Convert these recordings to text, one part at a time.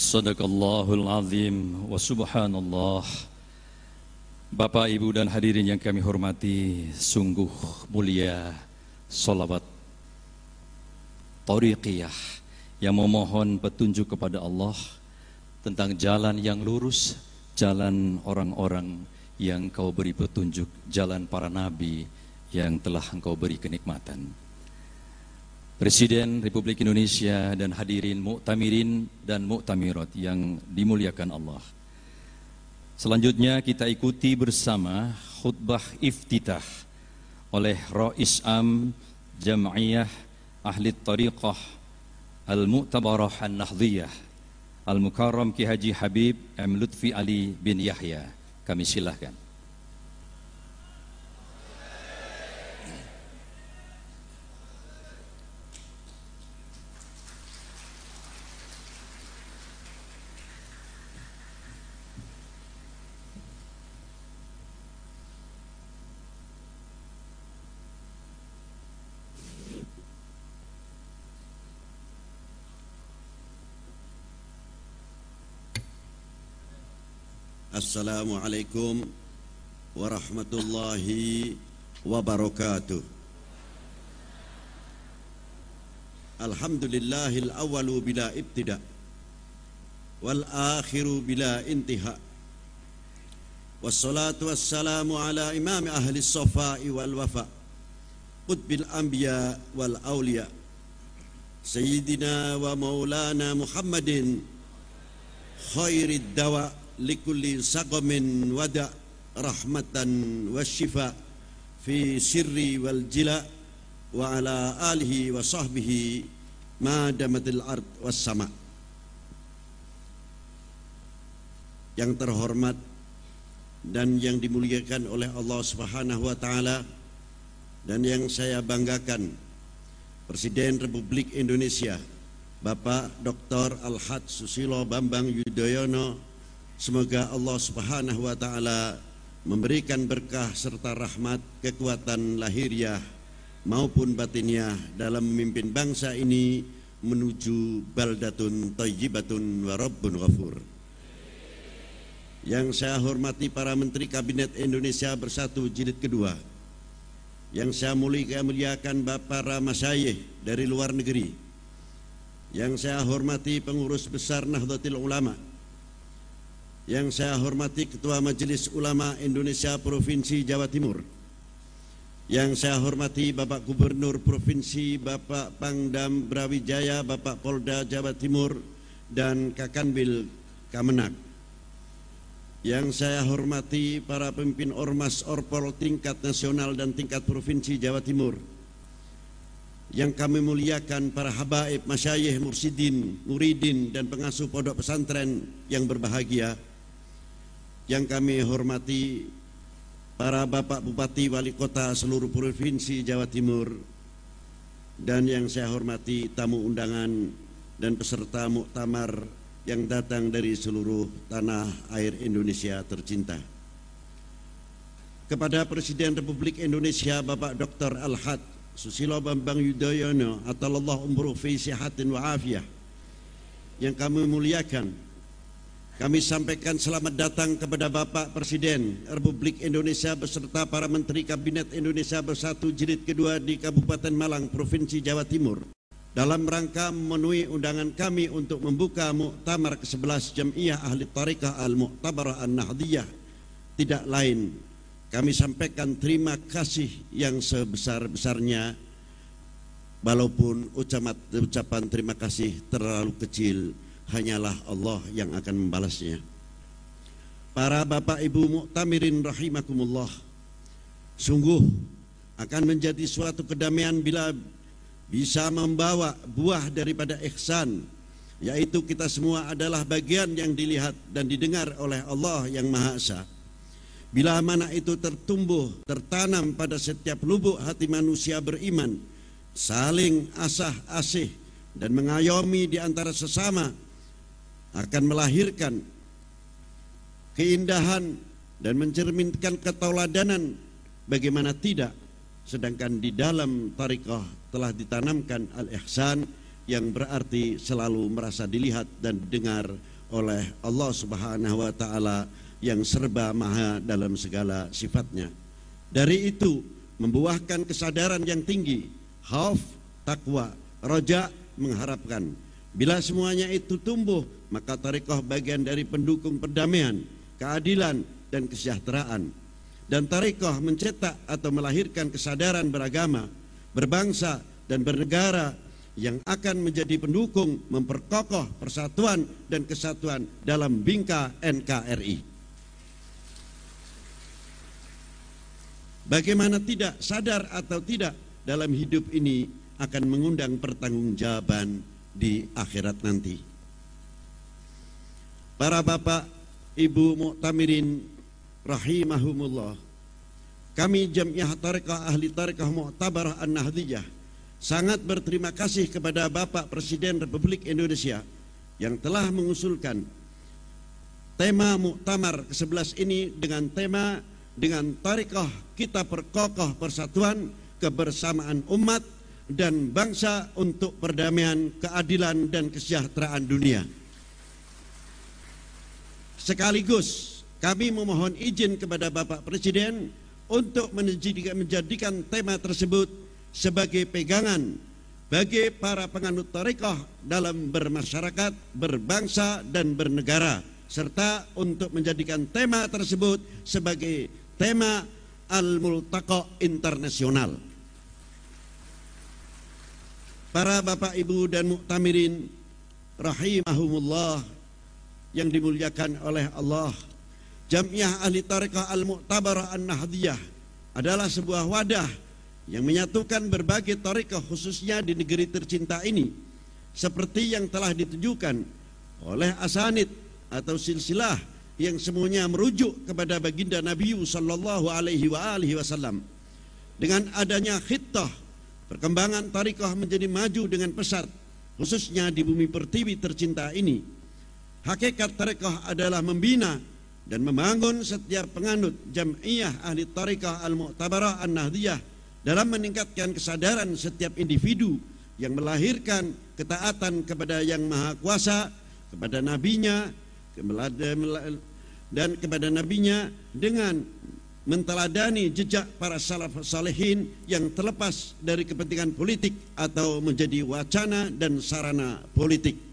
Sadaqallahul azim wa subhanallah. Bapak, Ibu dan hadirin yang kami hormati Sungguh mulia Salawat Tariqiyah Yang memohon petunjuk kepada Allah Tentang jalan yang lurus Jalan orang-orang yang kau beri petunjuk Jalan para nabi yang telah engkau beri kenikmatan Presiden Republik Indonesia dan hadirin muktamirin dan muktamirat yang dimuliakan Allah. Selanjutnya kita ikuti bersama khutbah iftitah oleh Rais Am Jam'iyah Ahli Tariqah Al-Mu'tabarah An-Nahdhiyah Al-Mukarram Ki Haji Habib M. Lutfi Ali bin Yahya. Kami silahkan. Assalamualaikum warahmatullahi wabarakatuh. Alhamdulillahil awalu bila ibtida Wal akhiru bila intiha. Wassalatu wassalamu ala imam ahli safai wal wafa Qutbil anbiya wal awliya. Sayyidina wa maulana Muhammadin Khairid dawa' likulli saqamin wada rahmatan wasyifa fi sirri wal jila wa ala alihi wa sahbihi ma damatil ard was sama yang terhormat dan yang dimuliakan oleh Allah Subhanahu wa taala dan yang saya banggakan Presiden Republik Indonesia Bapak Dr. Al-Had Susilo Bambang Yudhoyono Semoga Allah Subhanahu wa taala memberikan berkah serta rahmat, kekuatan lahiriah maupun batiniah dalam memimpin bangsa ini menuju baldatun thayyibatun wa rabbun ghafur. Yang saya hormati para menteri kabinet Indonesia Bersatu jilid kedua. Yang saya muliakan Bapak Ramasayeh dari luar negeri. Yang saya hormati pengurus besar Nahdlatul Ulama yang saya hormati Ketua Majelis Ulama Indonesia Provinsi Jawa Timur. Yang saya hormati Bapak Gubernur Provinsi Bapak Pangdam Brawijaya Bapak Polda Jawa Timur dan Kakanwil Kamenak. Yang saya hormati para pemimpin Ormas Orpol tingkat nasional dan tingkat provinsi Jawa Timur. Yang kami muliakan para habaib, masyayikh, mursidin, muridin dan pengasuh pondok pesantren yang berbahagia yang kami hormati para bapak bupati wali kota seluruh provinsi Jawa Timur dan yang saya hormati tamu undangan dan peserta muktamar yang datang dari seluruh tanah air Indonesia tercinta. Kepada Presiden Republik Indonesia Bapak Dr. Al-Had Susilo Bambang Yudhoyono Allah umruh fi sihatin wa afiyah yang kami muliakan kami sampaikan selamat datang kepada Bapak Presiden Republik Indonesia beserta para Menteri Kabinet Indonesia Bersatu Jilid kedua di Kabupaten Malang, Provinsi Jawa Timur. Dalam rangka memenuhi undangan kami untuk membuka Muktamar ke-11 Jamiah Ahli Tariqah Al-Mu'tabarah An-Nahdiyah. Tidak lain, kami sampaikan terima kasih yang sebesar-besarnya walaupun ucapan terima kasih terlalu kecil hanyalah Allah yang akan membalasnya. Para bapak ibu muktamirin rahimakumullah, sungguh akan menjadi suatu kedamaian bila bisa membawa buah daripada ihsan, yaitu kita semua adalah bagian yang dilihat dan didengar oleh Allah yang Maha Esa. Bila mana itu tertumbuh, tertanam pada setiap lubuk hati manusia beriman, saling asah asih dan mengayomi di antara sesama, akan melahirkan keindahan dan mencerminkan ketauladanan bagaimana tidak sedangkan di dalam tarikah telah ditanamkan al-ihsan yang berarti selalu merasa dilihat dan didengar oleh Allah Subhanahu wa taala yang serba maha dalam segala sifatnya. Dari itu membuahkan kesadaran yang tinggi, khauf, takwa, roja, mengharapkan. Bila semuanya itu tumbuh, maka tarekoh bagian dari pendukung perdamaian, keadilan, dan kesejahteraan. Dan tarekoh mencetak atau melahirkan kesadaran beragama, berbangsa, dan bernegara yang akan menjadi pendukung memperkokoh persatuan dan kesatuan dalam bingka NKRI. Bagaimana tidak sadar atau tidak dalam hidup ini akan mengundang pertanggungjawaban di akhirat nanti. Para bapak, ibu muktamirin rahimahumullah. Kami Jamiah Tarekah Ahli Tarekah Mu'tabarah An-Nahdiyah sangat berterima kasih kepada Bapak Presiden Republik Indonesia yang telah mengusulkan tema Muktamar ke-11 ini dengan tema dengan tarikah kita perkokoh persatuan kebersamaan umat dan bangsa untuk perdamaian, keadilan dan kesejahteraan dunia. Sekaligus kami memohon izin kepada Bapak Presiden untuk menjadikan, tema tersebut sebagai pegangan bagi para penganut tarekat dalam bermasyarakat, berbangsa dan bernegara serta untuk menjadikan tema tersebut sebagai tema Al-Multaqa Internasional. Para bapak ibu dan muktamirin rahimahumullah yang dimuliakan oleh Allah. Jamiah Ahli Tariqah Al-Mu'tabarah An-Nahdiyah adalah sebuah wadah yang menyatukan berbagai tariqah khususnya di negeri tercinta ini seperti yang telah ditunjukkan oleh asanid atau silsilah yang semuanya merujuk kepada baginda Nabi sallallahu alaihi wa alihi wasallam. Dengan adanya khittah, perkembangan tarikah menjadi maju dengan pesat, khususnya di bumi pertiwi tercinta ini. Hakikat tarikah adalah membina dan membangun setiap penganut jam'iyah ahli tarikah al-mu'tabarah an-nahdiyah dalam meningkatkan kesadaran setiap individu yang melahirkan ketaatan kepada yang maha kuasa, kepada nabinya, dan kepada nabinya dengan menteladani jejak para salaf salehin yang terlepas dari kepentingan politik atau menjadi wacana dan sarana politik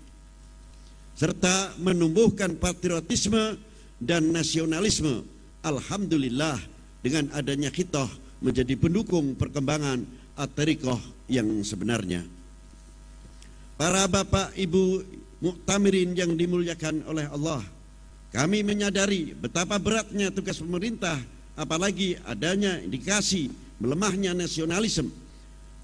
serta menumbuhkan patriotisme dan nasionalisme. Alhamdulillah dengan adanya khitoh menjadi pendukung perkembangan atarikoh yang sebenarnya. Para bapak ibu muktamirin yang dimuliakan oleh Allah kami menyadari betapa beratnya tugas pemerintah apalagi adanya indikasi melemahnya nasionalisme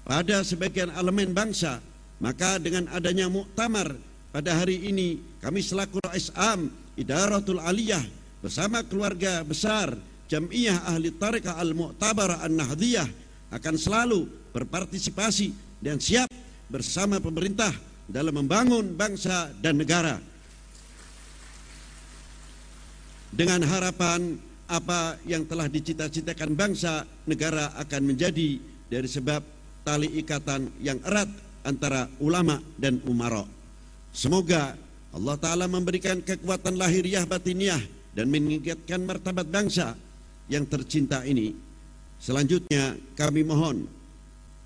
pada sebagian elemen bangsa. Maka dengan adanya muktamar pada hari ini kami selaku Rais Am Idaratul Aliyah bersama keluarga besar Jamiyah Ahli Tariqah Al-Mu'tabarah An-Nahdiyah akan selalu berpartisipasi dan siap bersama pemerintah dalam membangun bangsa dan negara dengan harapan apa yang telah dicita-citakan bangsa negara akan menjadi dari sebab tali ikatan yang erat antara ulama dan umara. Semoga Allah Ta'ala memberikan kekuatan lahiriah batiniah dan meningkatkan martabat bangsa yang tercinta ini. Selanjutnya kami mohon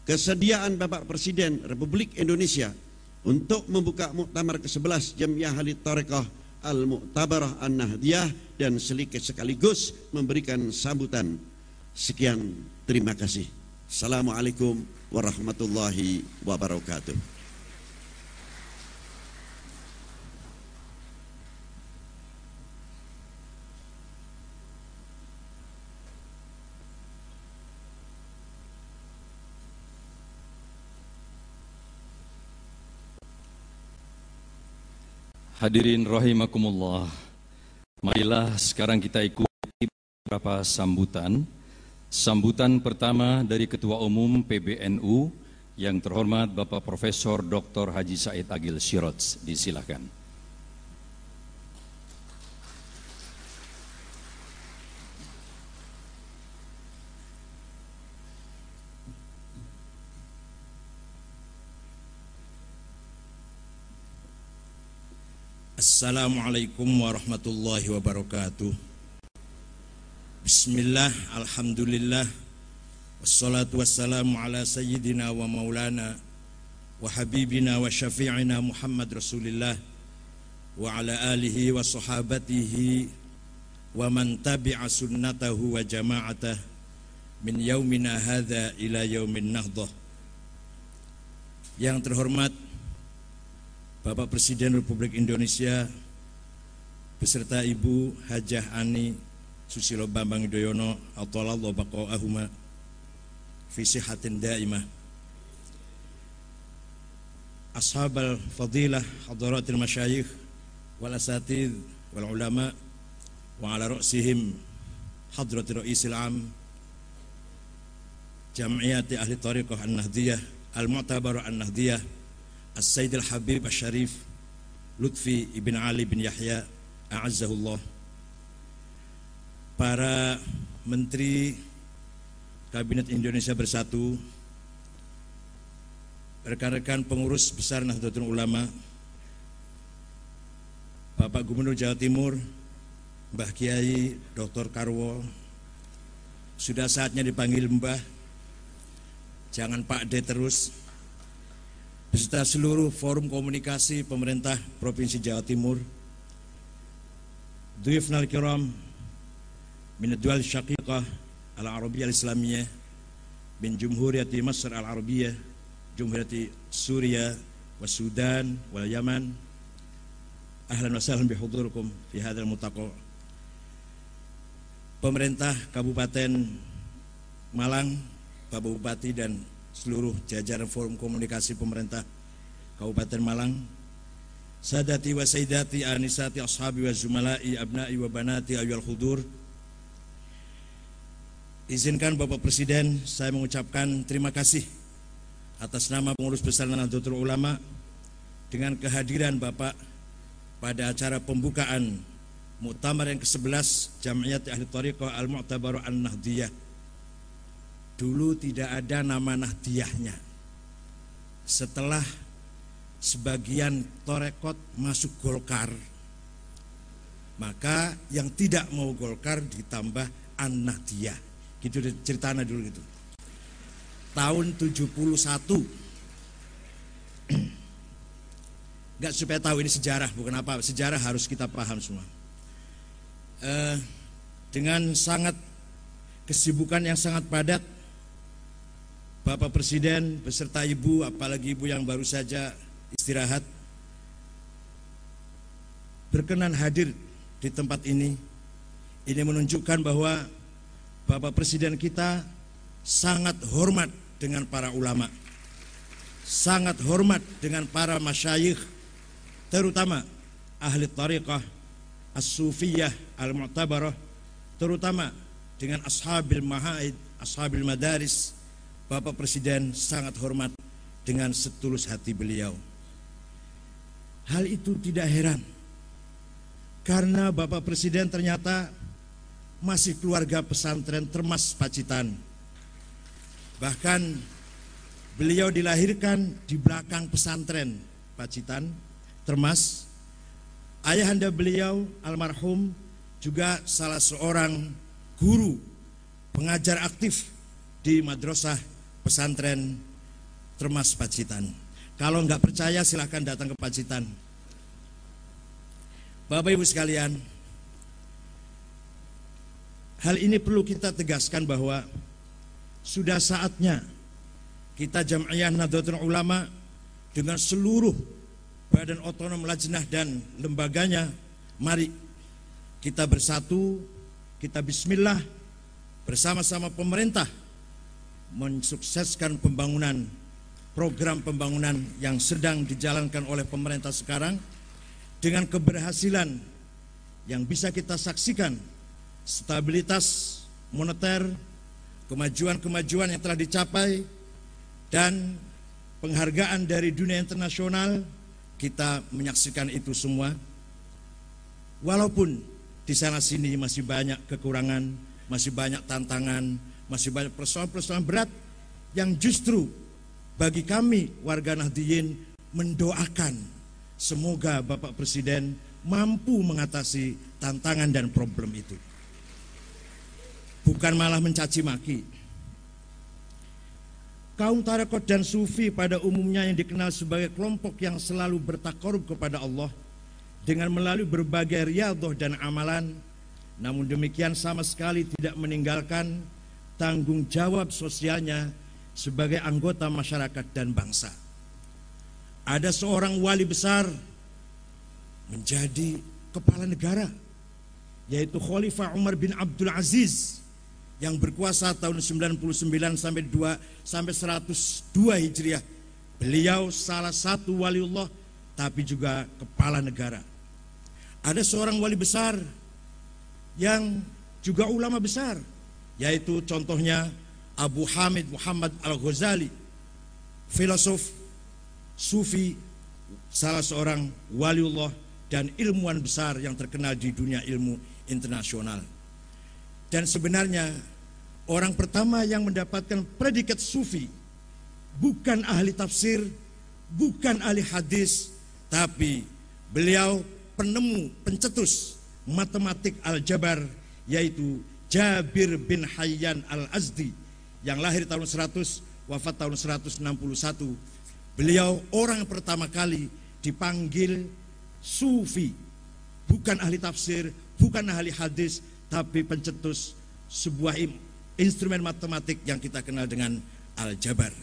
kesediaan Bapak Presiden Republik Indonesia untuk membuka muktamar ke-11 Jamiah Halid Tarekah Al-Mu'tabarah An-Nahdiyah dan sedikit sekaligus memberikan sambutan. Sekian, terima kasih. Assalamualaikum warahmatullahi wabarakatuh. Hadirin rahimakumullah. Marilah sekarang kita ikuti beberapa sambutan. Sambutan pertama dari Ketua Umum PBNU yang terhormat Bapak Profesor Dr. Haji Said Agil Sirot. Disilakan. Assalamualaikum warahmatullahi wabarakatuh. Bismillah, Alhamdulillah. Wassalatu wassalamu ala sayyidina wa maulana Wa habibina wa syafi'ina Muhammad Rasulillah Wa ala alihi wa sahabatihi Wa man tabi'a sunnatahu wa jama'atah Min yaumina hadha ila yaumin nahdah Yang terhormat Bapak Presiden Republik Indonesia beserta Ibu Hajah Ani Susilo Bambang Yudhoyono Atalallahu baqa'ahuma fi sihatin daimah. Ashabal fadilah hadaratil masyayikh wal asatid wal ulama wa ala ra'sihim hadrati ra'isil am jam'iyati ahli tariqah an-nahdiyah al-mu'tabar an-nahdiyah As-Sayyid Al-Habib Al-Sharif Lutfi Ibn Ali bin Yahya Para Menteri Kabinet Indonesia Bersatu Rekan-rekan pengurus besar Nahdlatul Ulama Bapak Gubernur Jawa Timur Mbah Kiai Dr. Karwo Sudah saatnya dipanggil Mbah Jangan Pak D terus beserta seluruh forum komunikasi pemerintah Provinsi Jawa Timur, Duyufnal Kiram, min Dual Syaqiqah Al-Arabiyah Al-Islamiyah, min Jumhuriyati Masr Al-Arabiyah, Jumhuriyati Suria, wa Sudan, wal Yaman, ahlan wa sahlan bihudurkum fi hadzal mutaqo. Pemerintah Kabupaten Malang, Pak Bupati dan seluruh jajaran forum komunikasi pemerintah Kabupaten Malang. Sadati wa sayyidati anisati ashabi wa zumalai abnai wa banati ayyul khudur Izinkan Bapak Presiden saya mengucapkan terima kasih atas nama pengurus besar Nahdlatul Ulama dengan kehadiran Bapak pada acara pembukaan Muktamar yang ke-11 Jamiat Ahli Tariqah Al-Mu'tabar An-Nahdiyah Dulu tidak ada nama Nahdiyahnya. Setelah sebagian Torekot masuk Golkar, maka yang tidak mau Golkar ditambah An-Nahdiyah. Gitu ceritanya dulu gitu. Tahun 71 Gak supaya tahu ini sejarah, bukan apa. Sejarah harus kita paham semua. Eh, dengan sangat kesibukan yang sangat padat, Bapak Presiden beserta Ibu, apalagi Ibu yang baru saja istirahat, berkenan hadir di tempat ini. Ini menunjukkan bahwa Bapak Presiden kita sangat hormat dengan para ulama, sangat hormat dengan para masyayikh, terutama ahli tariqah, as-sufiyah, al-mu'tabarah, terutama dengan ashabil mahaid, ashabil madaris, Bapak Presiden sangat hormat dengan setulus hati beliau. Hal itu tidak heran. Karena Bapak Presiden ternyata masih keluarga pesantren Termas Pacitan. Bahkan beliau dilahirkan di belakang pesantren Pacitan, Termas. Ayahanda beliau almarhum juga salah seorang guru pengajar aktif di madrasah pesantren Termas Pacitan. Kalau nggak percaya silahkan datang ke Pacitan. Bapak Ibu sekalian, hal ini perlu kita tegaskan bahwa sudah saatnya kita Jam'iyah Nahdlatul Ulama dengan seluruh badan otonom lajnah dan lembaganya, mari kita bersatu, kita bismillah bersama-sama pemerintah mensukseskan pembangunan program pembangunan yang sedang dijalankan oleh pemerintah sekarang dengan keberhasilan yang bisa kita saksikan stabilitas moneter, kemajuan-kemajuan yang telah dicapai dan penghargaan dari dunia internasional kita menyaksikan itu semua. Walaupun di sana sini masih banyak kekurangan, masih banyak tantangan, masih banyak persoalan-persoalan berat yang justru bagi kami warga Nahdiyin mendoakan semoga Bapak Presiden mampu mengatasi tantangan dan problem itu. Bukan malah mencaci maki. Kaum tarekat dan sufi pada umumnya yang dikenal sebagai kelompok yang selalu bertakarub kepada Allah dengan melalui berbagai riadoh dan amalan, namun demikian sama sekali tidak meninggalkan tanggung jawab sosialnya sebagai anggota masyarakat dan bangsa. Ada seorang wali besar menjadi kepala negara, yaitu Khalifah Umar bin Abdul Aziz yang berkuasa tahun 99 sampai 2 sampai 102 Hijriah. Beliau salah satu waliullah tapi juga kepala negara. Ada seorang wali besar yang juga ulama besar yaitu contohnya Abu Hamid Muhammad Al-Ghazali filosof sufi salah seorang waliullah dan ilmuwan besar yang terkenal di dunia ilmu internasional. Dan sebenarnya orang pertama yang mendapatkan predikat sufi bukan ahli tafsir, bukan ahli hadis, tapi beliau penemu, pencetus matematik aljabar yaitu Jabir bin Hayyan al-Azdi yang lahir tahun 100 wafat tahun 161 beliau orang pertama kali dipanggil sufi bukan ahli tafsir bukan ahli hadis tapi pencetus sebuah instrumen matematik yang kita kenal dengan aljabar.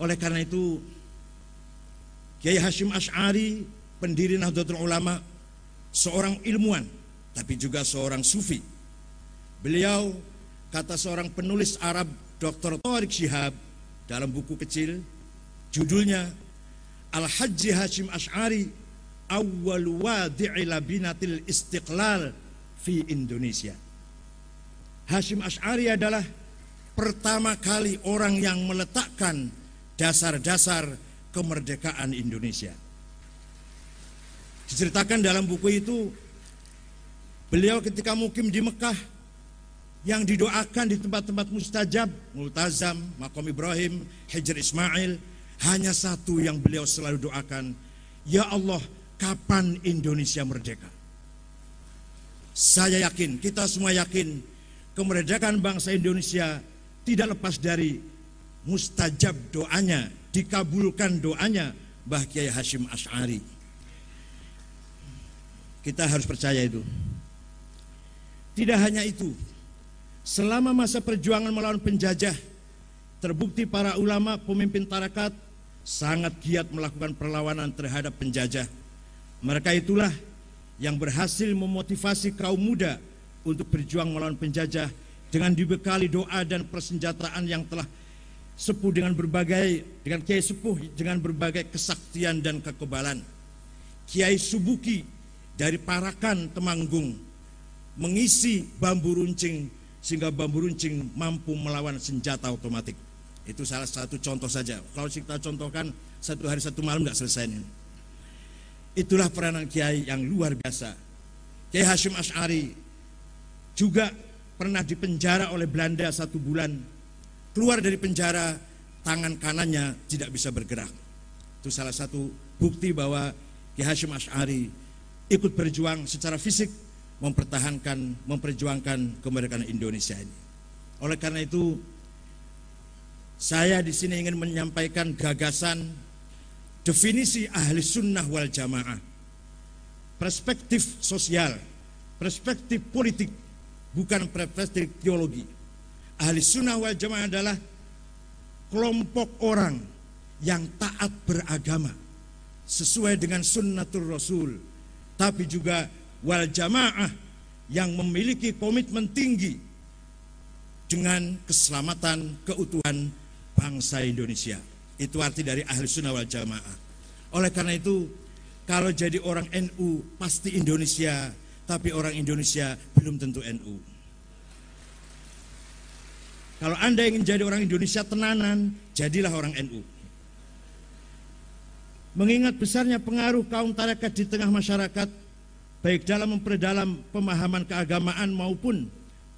Oleh karena itu, Kiai Hashim Ash'ari, pendiri Nahdlatul Ulama, seorang ilmuwan, tapi juga seorang sufi. Beliau, kata seorang penulis Arab, Dr. Tariq Shihab, dalam buku kecil, judulnya Al-Hajji Hashim Ash'ari, Awal wadi'i labinatil istiqlal fi Indonesia. Hashim Ash'ari adalah pertama kali orang yang meletakkan dasar-dasar kemerdekaan Indonesia. Diceritakan dalam buku itu, beliau ketika mukim di Mekah, yang didoakan di tempat-tempat mustajab, Multazam, Makom Ibrahim, Hijr Ismail, hanya satu yang beliau selalu doakan, Ya Allah, kapan Indonesia merdeka? Saya yakin, kita semua yakin kemerdekaan bangsa Indonesia tidak lepas dari mustajab doanya, dikabulkan doanya Mbah Kiai Hashim Ash'ari. Kita harus percaya itu. Tidak hanya itu, selama masa perjuangan melawan penjajah, terbukti para ulama pemimpin tarakat sangat giat melakukan perlawanan terhadap penjajah. Mereka itulah yang berhasil memotivasi kaum muda untuk berjuang melawan penjajah dengan dibekali doa dan persenjataan yang telah sepuh dengan berbagai dengan kiai sepuh dengan berbagai kesaktian dan kekebalan. Kiai Subuki dari Parakan Temanggung mengisi bambu runcing sehingga bambu runcing mampu melawan senjata otomatik. Itu salah satu contoh saja. Kalau kita contohkan satu hari satu malam nggak selesai ini. Itulah peranan Kiai yang luar biasa. Kiai Hashim Ash'ari juga pernah dipenjara oleh Belanda satu bulan. Keluar dari penjara, tangan kanannya tidak bisa bergerak. Itu salah satu bukti bahwa Kiai Hashim Ash'ari ikut berjuang secara fisik mempertahankan, memperjuangkan kemerdekaan Indonesia ini. Oleh karena itu, saya di sini ingin menyampaikan gagasan definisi ahli sunnah wal jamaah, perspektif sosial, perspektif politik, bukan perspektif teologi. Ahli sunnah wal jamaah adalah kelompok orang yang taat beragama sesuai dengan sunnatul rasul, tapi juga wal jamaah yang memiliki komitmen tinggi dengan keselamatan keutuhan bangsa Indonesia. Itu arti dari ahli sunnah wal jamaah. Oleh karena itu, kalau jadi orang NU pasti Indonesia, tapi orang Indonesia belum tentu NU. Kalau Anda ingin jadi orang Indonesia tenanan, jadilah orang NU. Mengingat besarnya pengaruh kaum tarekat di tengah masyarakat, baik dalam memperdalam pemahaman keagamaan maupun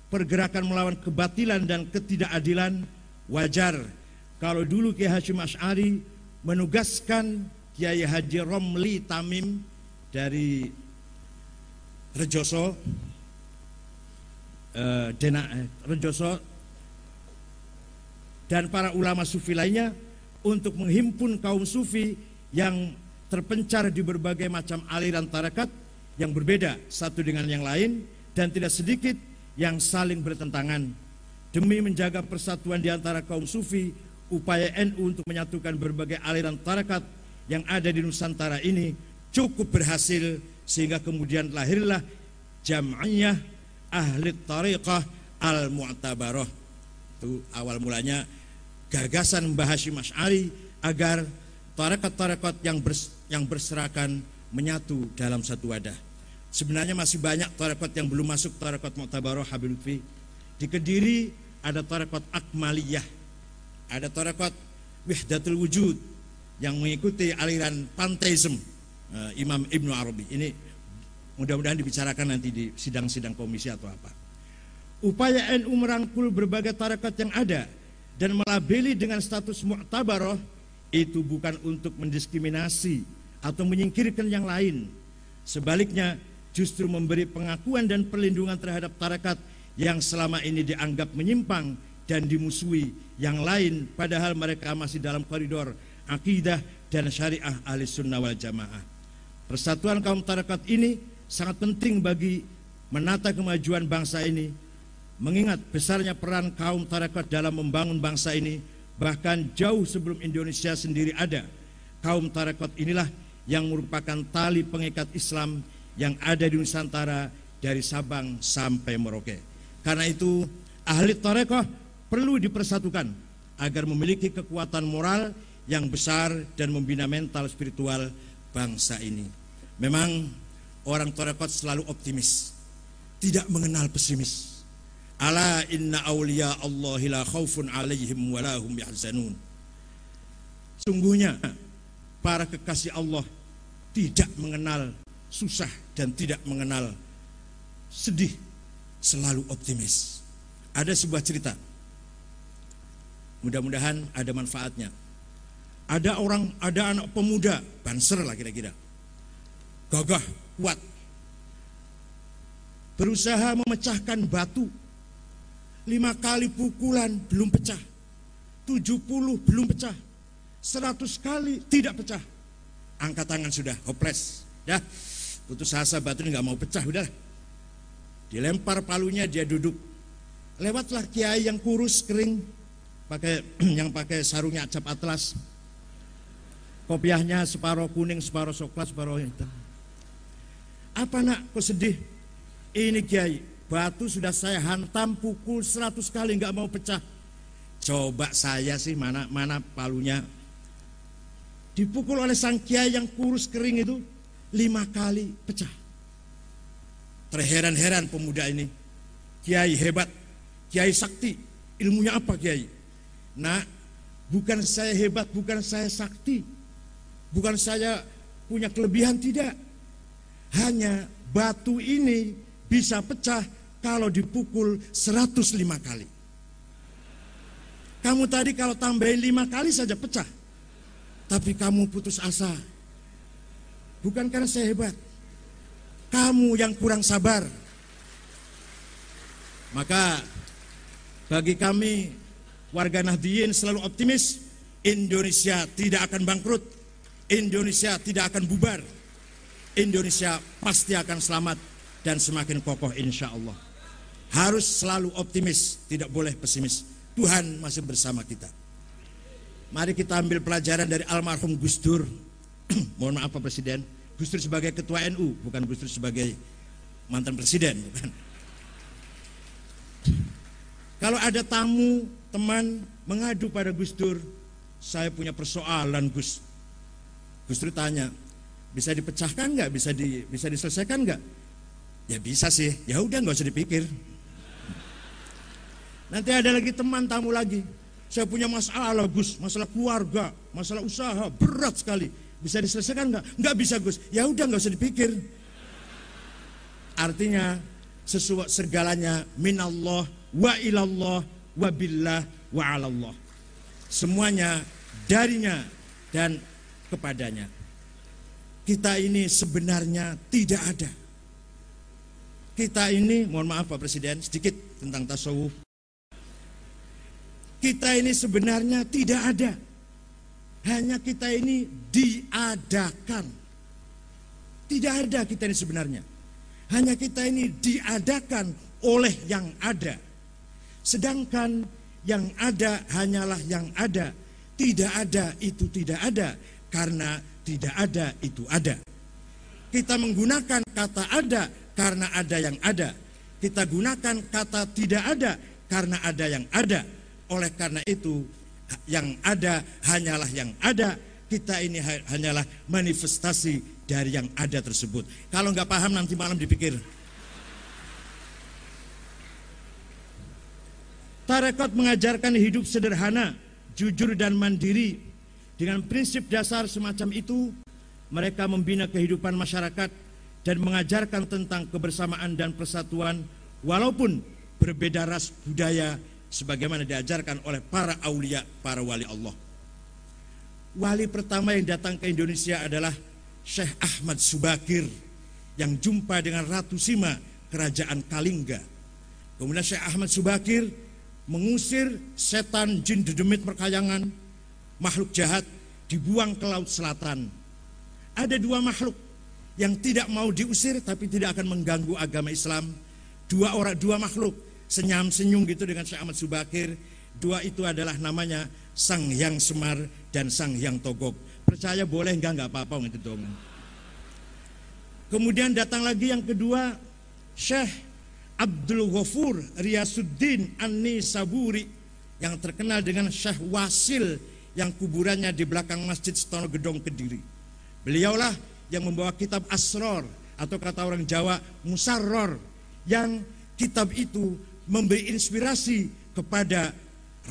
pergerakan melawan kebatilan dan ketidakadilan, wajar kalau dulu Kiai Hashim Ash'ari menugaskan Kiai Haji Romli Tamim dari Rejoso eh, Dena eh, Rejoso dan para ulama sufi lainnya untuk menghimpun kaum sufi yang terpencar di berbagai macam aliran tarekat yang berbeda satu dengan yang lain dan tidak sedikit yang saling bertentangan demi menjaga persatuan di antara kaum sufi upaya NU untuk menyatukan berbagai aliran tarekat yang ada di Nusantara ini cukup berhasil sehingga kemudian lahirlah jam'iyah ahli tariqah al-mu'tabarah itu awal mulanya gagasan Mbah Hashim Ash'ari agar tarekat-tarekat yang, yang berserakan menyatu dalam satu wadah. Sebenarnya masih banyak tarekat yang belum masuk tarekat Mu'tabarah Habib Lutfi. Di Kediri ada tarekat Akmaliyah, ada tarekat Wihdatul Wujud yang mengikuti aliran panteism uh, Imam Ibnu Arabi. Ini mudah-mudahan dibicarakan nanti di sidang-sidang komisi atau apa. Upaya NU merangkul berbagai tarekat yang ada dan melabeli dengan status mu'tabaroh itu bukan untuk mendiskriminasi atau menyingkirkan yang lain. Sebaliknya justru memberi pengakuan dan perlindungan terhadap tarekat yang selama ini dianggap menyimpang dan dimusuhi yang lain padahal mereka masih dalam koridor akidah dan syariah ahli sunnah wal jamaah. Persatuan kaum tarekat ini sangat penting bagi menata kemajuan bangsa ini mengingat besarnya peran kaum tarekat dalam membangun bangsa ini bahkan jauh sebelum Indonesia sendiri ada kaum tarekat inilah yang merupakan tali pengikat Islam yang ada di Nusantara dari Sabang sampai Merauke. Karena itu ahli tarekat perlu dipersatukan agar memiliki kekuatan moral yang besar dan membina mental spiritual bangsa ini. Memang orang tarekat selalu optimis tidak mengenal pesimis. Ala inna awliya Allahi la khawfun alaihim wa lahum yahzanun. Sungguhnya para kekasih Allah tidak mengenal susah dan tidak mengenal sedih, selalu optimis. Ada sebuah cerita. Mudah-mudahan ada manfaatnya. Ada orang, ada anak pemuda, banser lah kira-kira. Gagah, kuat. Berusaha memecahkan batu lima kali pukulan belum pecah. tujuh puluh belum pecah. seratus kali tidak pecah. Angkat tangan sudah, hopeless. Ya, putus asa batu ini nggak mau pecah, udah. Dilempar palunya dia duduk. Lewatlah kiai yang kurus kering, pakai yang pakai sarungnya cap atlas. Kopiahnya separuh kuning, separuh coklat, separuh hitam. Apa nak, kok sedih? Ini kiai, Batu sudah saya hantam pukul seratus kali nggak mau pecah. Coba saya sih mana mana palunya. Dipukul oleh sang kiai yang kurus kering itu lima kali pecah. Terheran-heran pemuda ini. Kiai hebat, kiai sakti. Ilmunya apa kiai? Nah, bukan saya hebat, bukan saya sakti. Bukan saya punya kelebihan, tidak. Hanya batu ini bisa pecah kalau dipukul 105 kali. Kamu tadi kalau tambahin lima kali saja pecah. Tapi kamu putus asa. Bukan karena saya hebat. Kamu yang kurang sabar. Maka bagi kami warga Nahdien selalu optimis Indonesia tidak akan bangkrut. Indonesia tidak akan bubar. Indonesia pasti akan selamat dan semakin kokoh insya Allah. Harus selalu optimis, tidak boleh pesimis. Tuhan masih bersama kita. Mari kita ambil pelajaran dari almarhum Gus Dur. Mohon maaf Pak Presiden, Gus Dur sebagai ketua NU, bukan Gus Dur sebagai mantan presiden, bukan. Kalau ada tamu, teman mengadu pada Gus Dur, saya punya persoalan Gus. Gus Dur tanya, bisa dipecahkan nggak? Bisa di, bisa diselesaikan nggak? Ya bisa sih. Ya udah nggak usah dipikir. Nanti ada lagi teman tamu lagi. Saya punya masalah Gus, masalah keluarga, masalah usaha, berat sekali. Bisa diselesaikan nggak? Nggak bisa Gus. Ya udah nggak usah dipikir. Artinya sesuatu segalanya minallah wa ilallah wa billah wa alallah. Semuanya darinya dan kepadanya. kita ini sebenarnya tidak ada. Kita ini, mohon maaf Pak Presiden, sedikit tentang tasawuf. Kita ini sebenarnya tidak ada. Hanya kita ini diadakan. Tidak ada kita ini sebenarnya. Hanya kita ini diadakan oleh yang ada. Sedangkan yang ada hanyalah yang ada. Tidak ada itu tidak ada. Karena tidak ada itu ada. Kita menggunakan kata ada karena ada yang ada. Kita gunakan kata tidak ada karena ada yang ada. Oleh karena itu yang ada hanyalah yang ada. Kita ini hanyalah manifestasi dari yang ada tersebut. Kalau nggak paham nanti malam dipikir. Tarekat mengajarkan hidup sederhana, jujur dan mandiri. Dengan prinsip dasar semacam itu, mereka membina kehidupan masyarakat dan mengajarkan tentang kebersamaan dan persatuan walaupun berbeda ras budaya sebagaimana diajarkan oleh para aulia, para wali Allah. Wali pertama yang datang ke Indonesia adalah Syekh Ahmad Subakir yang jumpa dengan Ratu Sima kerajaan Kalingga. Kemudian Syekh Ahmad Subakir mengusir setan jin dedemit perkayangan makhluk jahat dibuang ke laut selatan. Ada dua makhluk yang tidak mau diusir tapi tidak akan mengganggu agama Islam. Dua orang, dua makhluk senyum senyum gitu dengan Syekh Ahmad Subakir. Dua itu adalah namanya Sang Yang Semar dan Sang Yang Togok. Percaya boleh enggak enggak apa-apa gitu dong. Kemudian datang lagi yang kedua Syekh Abdul Ghafur Riyasuddin Ani Saburi yang terkenal dengan Syekh Wasil yang kuburannya di belakang Masjid Setono Gedong Kediri. Beliaulah yang membawa kitab Asror atau kata orang Jawa Musarror yang kitab itu memberi inspirasi kepada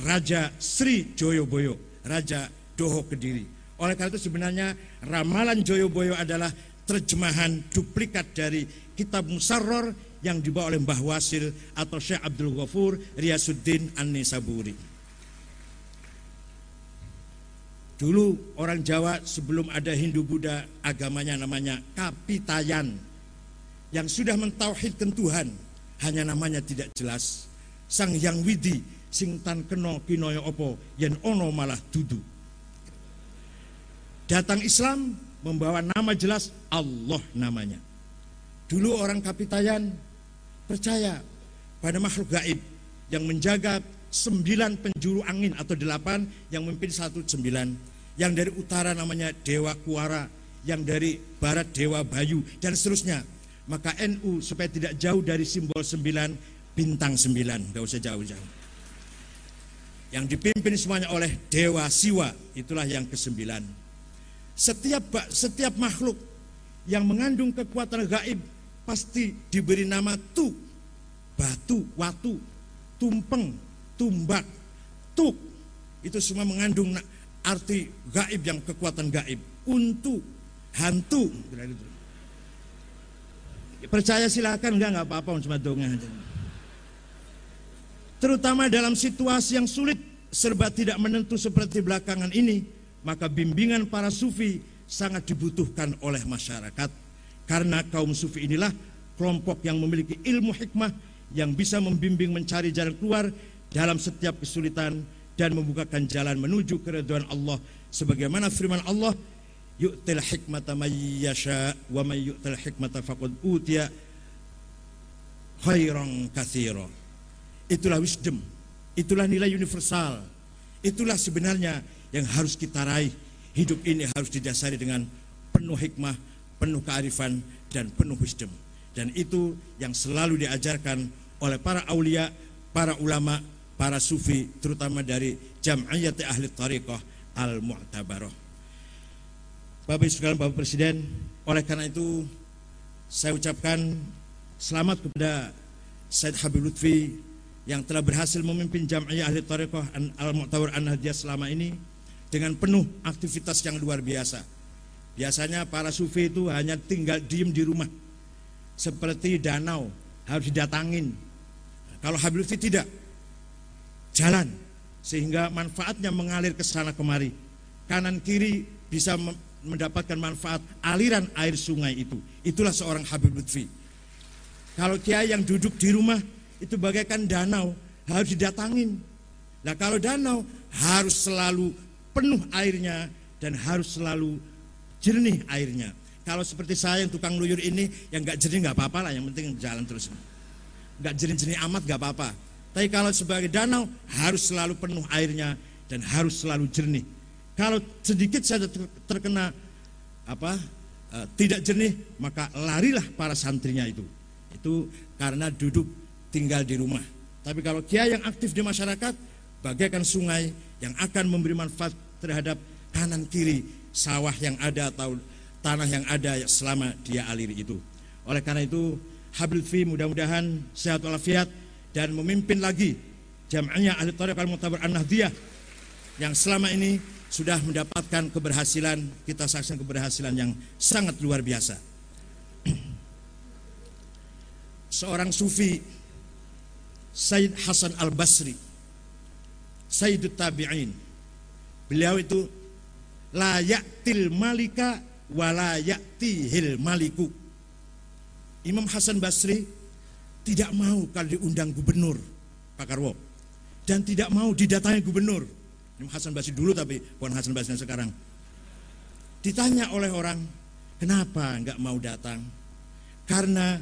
Raja Sri Joyoboyo, Raja Doho Kediri. Oleh karena itu sebenarnya ramalan Joyoboyo adalah terjemahan duplikat dari kitab Musarror yang dibawa oleh Mbah Wasil atau Syekh Abdul Ghafur Riyasuddin An-Nisaburi. Dulu orang Jawa sebelum ada Hindu Buddha agamanya namanya Kapitayan yang sudah mentauhidkan Tuhan hanya namanya tidak jelas. Sang Yang Widi sing tan keno kinoyo opo yen ono malah dudu. Datang Islam membawa nama jelas Allah namanya. Dulu orang Kapitayan percaya pada makhluk gaib yang menjaga sembilan penjuru angin atau delapan yang memimpin satu sembilan. Yang dari utara namanya Dewa Kuara, yang dari barat Dewa Bayu, dan seterusnya. Maka NU supaya tidak jauh dari simbol sembilan, bintang sembilan, gak usah jauh-jauh. Yang dipimpin semuanya oleh Dewa Siwa, itulah yang kesembilan. Setiap setiap makhluk yang mengandung kekuatan gaib pasti diberi nama tu, batu, watu, tumpeng, tumbak, tuk. Itu semua mengandung arti gaib yang kekuatan gaib. Untuk, hantu. Percaya silakan enggak enggak apa-apa cuma dongeng aja. Terutama dalam situasi yang sulit serba tidak menentu seperti belakangan ini, maka bimbingan para sufi sangat dibutuhkan oleh masyarakat. Karena kaum sufi inilah kelompok yang memiliki ilmu hikmah yang bisa membimbing mencari jalan keluar dalam setiap kesulitan dan membukakan jalan menuju keridhaan Allah sebagaimana firman Allah yu'til hikmata may yasha wa may yu'til hikmata faqad utiya khairan katsira. Itulah wisdom. Itulah nilai universal. Itulah sebenarnya yang harus kita raih. Hidup ini harus didasari dengan penuh hikmah penuh kearifan dan penuh wisdom. Dan itu yang selalu diajarkan oleh para aulia para ulama para sufi terutama dari Jam'iyat Ahli Tariqah Al-Mu'tabarah. Bapak Ibu sekalian, Bapak Presiden, oleh karena itu saya ucapkan selamat kepada Said Habib Lutfi yang telah berhasil memimpin Jam'iyah Ahli Tariqah Al-Mu'tabar An-Nahdiyah selama ini dengan penuh aktivitas yang luar biasa. Biasanya para sufi itu hanya tinggal diem di rumah. Seperti danau, harus didatangin. Kalau Habib Lutfi tidak, jalan sehingga manfaatnya mengalir ke sana kemari. Kanan kiri bisa mendapatkan manfaat aliran air sungai itu. Itulah seorang Habib Lutfi. Kalau kiai yang duduk di rumah itu bagaikan danau, harus didatangin. Nah kalau danau harus selalu penuh airnya dan harus selalu jernih airnya. Kalau seperti saya yang tukang luyur ini, yang nggak jernih nggak apa-apa lah, yang penting jalan terus. Nggak jernih-jernih amat nggak apa-apa. Tapi kalau sebagai danau harus selalu penuh airnya dan harus selalu jernih. Kalau sedikit saja terkena apa e, tidak jernih, maka larilah para santrinya itu. Itu karena duduk tinggal di rumah. Tapi kalau kiai yang aktif di masyarakat, bagaikan sungai yang akan memberi manfaat terhadap kanan kiri sawah yang ada atau tanah yang ada selama dia aliri itu. Oleh karena itu, Habib Fi mudah-mudahan sehat walafiat dan memimpin lagi jamaahnya ahli tariq al-mutabar an-nahdiyah yang selama ini sudah mendapatkan keberhasilan, kita saksikan keberhasilan yang sangat luar biasa. Seorang sufi Said Hasan Al-Basri Sayyidut Tabi'in. Beliau itu la yaktil malika wa la yaktihil maliku. Imam Hasan Basri tidak mau kalau diundang gubernur Pak Karwo dan tidak mau didatangi gubernur Hasan Basri dulu tapi bukan Hasan Basri sekarang. Ditanya oleh orang kenapa nggak mau datang? Karena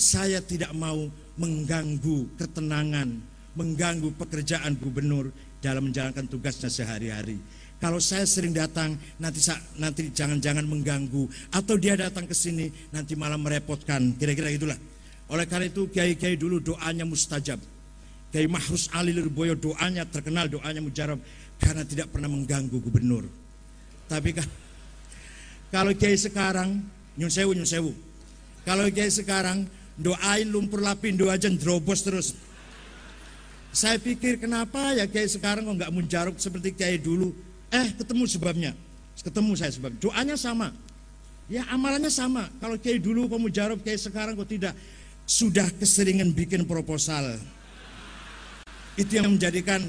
saya tidak mau mengganggu ketenangan mengganggu pekerjaan gubernur dalam menjalankan tugasnya sehari-hari. Kalau saya sering datang nanti nanti jangan-jangan mengganggu. Atau dia datang ke sini nanti malah merepotkan. Kira-kira itulah. Oleh karena itu kiai-kiai dulu doanya mustajab. Kiai Mahrus Ali Lirboyo doanya terkenal doanya mujarab karena tidak pernah mengganggu gubernur. Tapi kan kalau kiai sekarang nyun sewu nyun sewu. Kalau kiai sekarang doain lumpur lapindo aja drobos terus. Saya pikir kenapa ya kiai sekarang kok nggak mujarab seperti kiai dulu. Eh ketemu sebabnya. Ketemu saya sebab. Doanya sama. Ya amalannya sama. Kalau kiai dulu kok mujarab, kiai sekarang kok tidak sudah keseringan bikin proposal. Itu yang menjadikan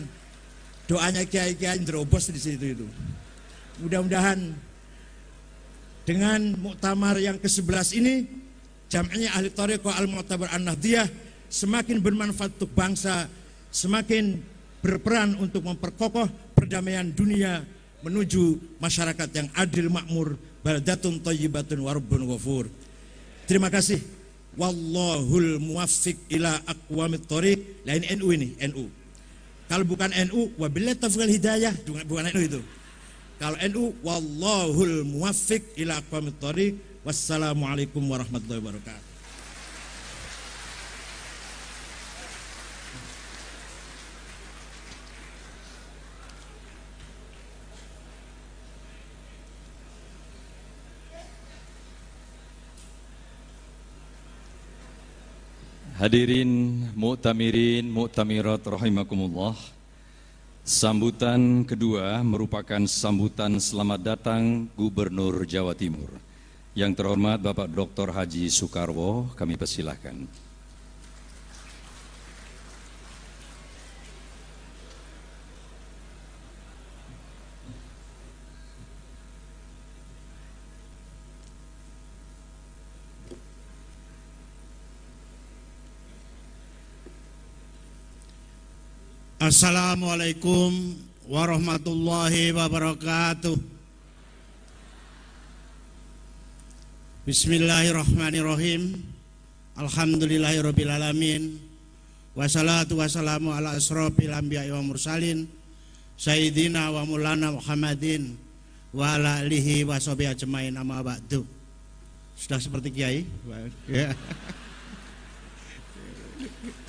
doanya kiai-kiai terobos di situ itu. Mudah-mudahan dengan muktamar yang ke-11 ini jamnya ahli tariqah al-mu'tabar an-nahdiyah semakin bermanfaat untuk bangsa, semakin berperan untuk memperkokoh perdamaian dunia menuju masyarakat yang adil makmur, baldatun thayyibatun warabbun ghafur. Terima kasih wallahul muwaffiq ila aqwamit thoriq. Lain NU ini, NU. Kalau bukan NU, wabillahi taufiq hidayah, bukan NU itu. Kalau NU, wallahul muwaffiq ila aqwamit thoriq. Wassalamualaikum warahmatullahi wabarakatuh. Hadirin mu'tamirin mu'tamirat rahimakumullah Sambutan kedua merupakan sambutan selamat datang Gubernur Jawa Timur Yang terhormat Bapak Dr. Haji Soekarwo kami persilahkan Assalamualaikum warahmatullahi wabarakatuh. Bismillahirrahmanirrahim. Alhamdulillahirabbil alamin. Wassalatu wassalamu ala asrofil anbiya'i wa mursalin sayyidina wa mulana Muhammadin wa ala alihi wa sahbihi ajmain amma ba'du. Sudah seperti kiai? Ya.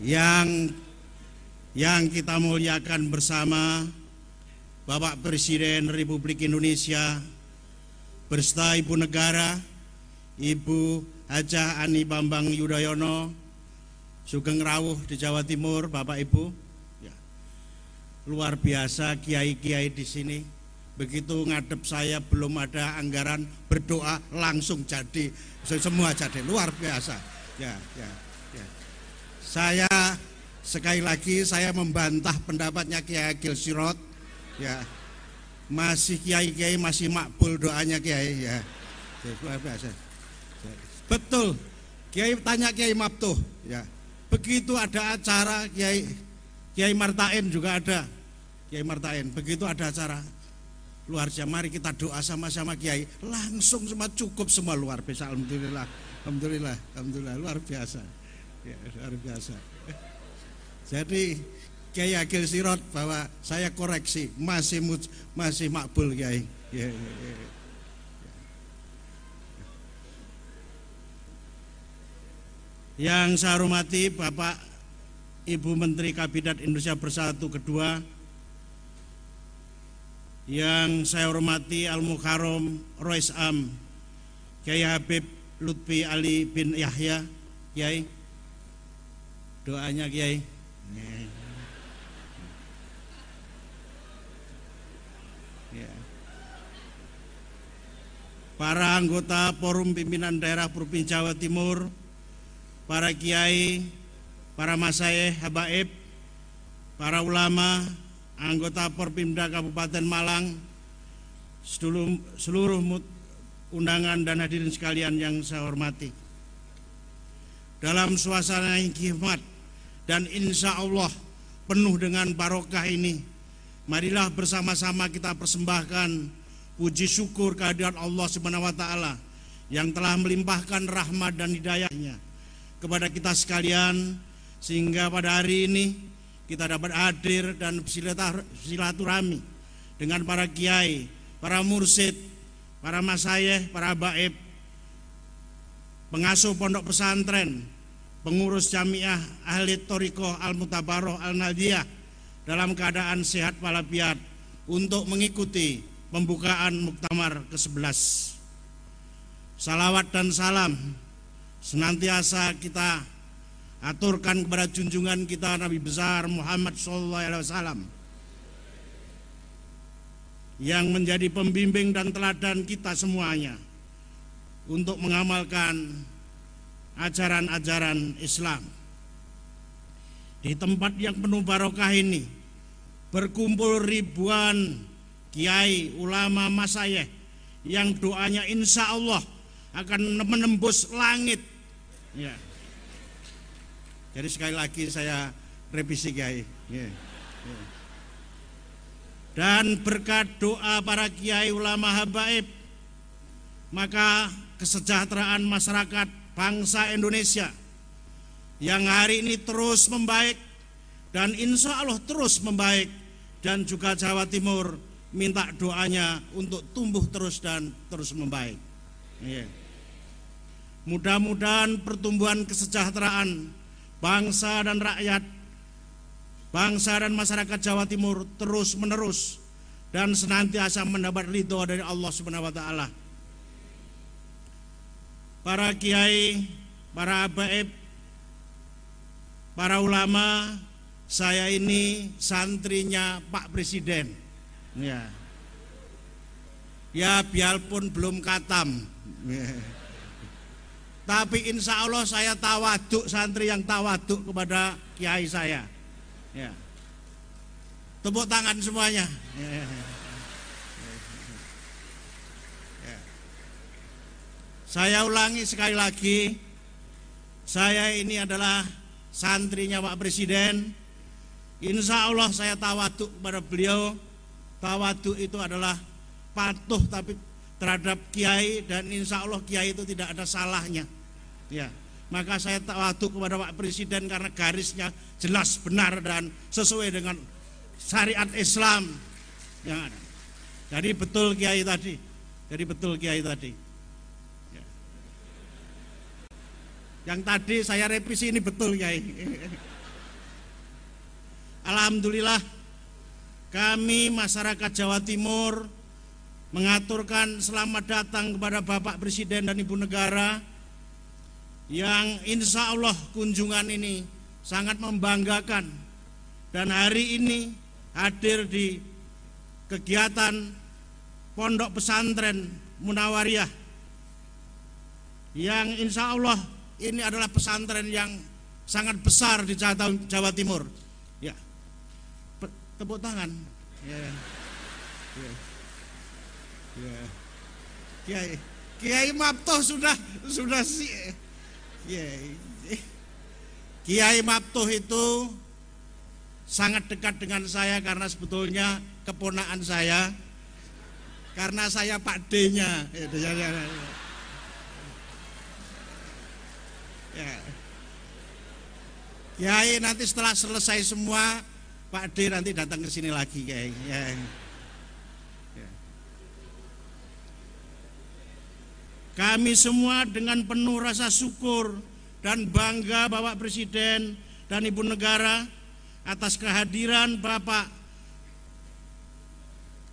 yang yang kita muliakan bersama Bapak Presiden Republik Indonesia beserta Ibu Negara Ibu Hajah Ani Bambang Yudhoyono Sugeng Rawuh di Jawa Timur Bapak Ibu. Ya. luar biasa kiai-kiai di sini. Begitu ngadep saya belum ada anggaran berdoa langsung jadi semua jadi. Luar biasa. Ya ya saya sekali lagi saya membantah pendapatnya Kiai Agil Sirot. Ya. Masih kiai kiai masih makbul doanya kiai ya. Betul. Kiai tanya kiai Maptuh ya. Begitu ada acara kiai kiai Martain juga ada. Kiai Martain begitu ada acara. Luar biasa mari kita doa sama-sama kiai. Langsung semua cukup semua luar biasa. Alhamdulillah alhamdulillah alhamdulillah. Luar biasa ya, luar biasa jadi Kiai Agil Sirot bahwa saya koreksi masih masih makbul Kiai. Ya, ya, ya. Yang saya hormati Bapak Ibu Menteri Kabinet Indonesia Bersatu kedua Yang saya hormati Al Mukharom Rois Am Kiai Habib Lutfi Ali bin Yahya Kiai Doanya Kiai para anggota Forum Pimpinan Daerah Provinsi Jawa Timur, para kiai, para masayeh, habaib, para ulama, anggota Porpimda Kabupaten Malang, seluruh, seluruh undangan dan hadirin sekalian yang saya hormati. Dalam suasana yang hikmat dan insya Allah penuh dengan barokah ini, marilah bersama-sama kita persembahkan Puji syukur kehadiran Allah Subhanahu wa taala yang telah melimpahkan rahmat dan hidayahnya kepada kita sekalian sehingga pada hari ini kita dapat hadir dan silaturahmi dengan para kiai, para mursid, para masayeh, para baib, pengasuh pondok pesantren, pengurus jamiah ahli toriko al-mutabaroh al-nadiyah dalam keadaan sehat walafiat untuk mengikuti pembukaan Muktamar ke-11. Salawat dan salam senantiasa kita aturkan kepada junjungan kita Nabi besar Muhammad SAW yang menjadi pembimbing dan teladan kita semuanya untuk mengamalkan ajaran-ajaran Islam. Di tempat yang penuh barokah ini berkumpul ribuan kiai, ulama, masayeh yang doanya insya Allah akan menembus langit. Ya. Jadi sekali lagi saya revisi kiai. Ya. Ya. Dan berkat doa para kiai ulama habaib, maka kesejahteraan masyarakat bangsa Indonesia yang hari ini terus membaik dan insya Allah terus membaik dan juga Jawa Timur minta doanya untuk tumbuh terus dan terus membaik. Yeah. Mudah-mudahan pertumbuhan kesejahteraan bangsa dan rakyat, bangsa dan masyarakat Jawa Timur terus menerus dan senantiasa mendapat ridho dari Allah Subhanahu wa taala. Para kiai, para abaib, para ulama, saya ini santrinya Pak Presiden Ya. Ya biarpun belum katam. Tapi insya Allah saya tawaduk santri yang tawaduk kepada kiai saya. Ya. Tepuk tangan semuanya. Ya. Saya ulangi sekali lagi, saya ini adalah santrinya Pak Presiden. Insya Allah saya tawaduk kepada beliau Tawadu itu adalah patuh tapi terhadap kiai dan insya Allah kiai itu tidak ada salahnya. Ya, maka saya tawadu kepada Pak Presiden karena garisnya jelas benar dan sesuai dengan syariat Islam yang ada. Jadi betul kiai tadi. Jadi betul kiai tadi. Ya. Yang tadi saya revisi ini betul kiai. Alhamdulillah kami masyarakat Jawa Timur mengaturkan selamat datang kepada Bapak Presiden dan Ibu Negara yang insya Allah kunjungan ini sangat membanggakan dan hari ini hadir di kegiatan pondok pesantren Munawariyah yang insya Allah ini adalah pesantren yang sangat besar di Jawa Timur. Ya, tepuk tangan. Ya. Ya. Ya. Kiai, Kiai Mapto sudah sudah si Kiai. Kiai Mapto itu sangat dekat dengan saya karena sebetulnya keponaan saya karena saya Pak D-nya. Ya, ya, ya, ya. Kiai nanti setelah selesai semua Pak D nanti datang ke sini lagi. Ya. ya. Kami semua dengan penuh rasa syukur dan bangga Bapak Presiden dan Ibu Negara atas kehadiran Bapak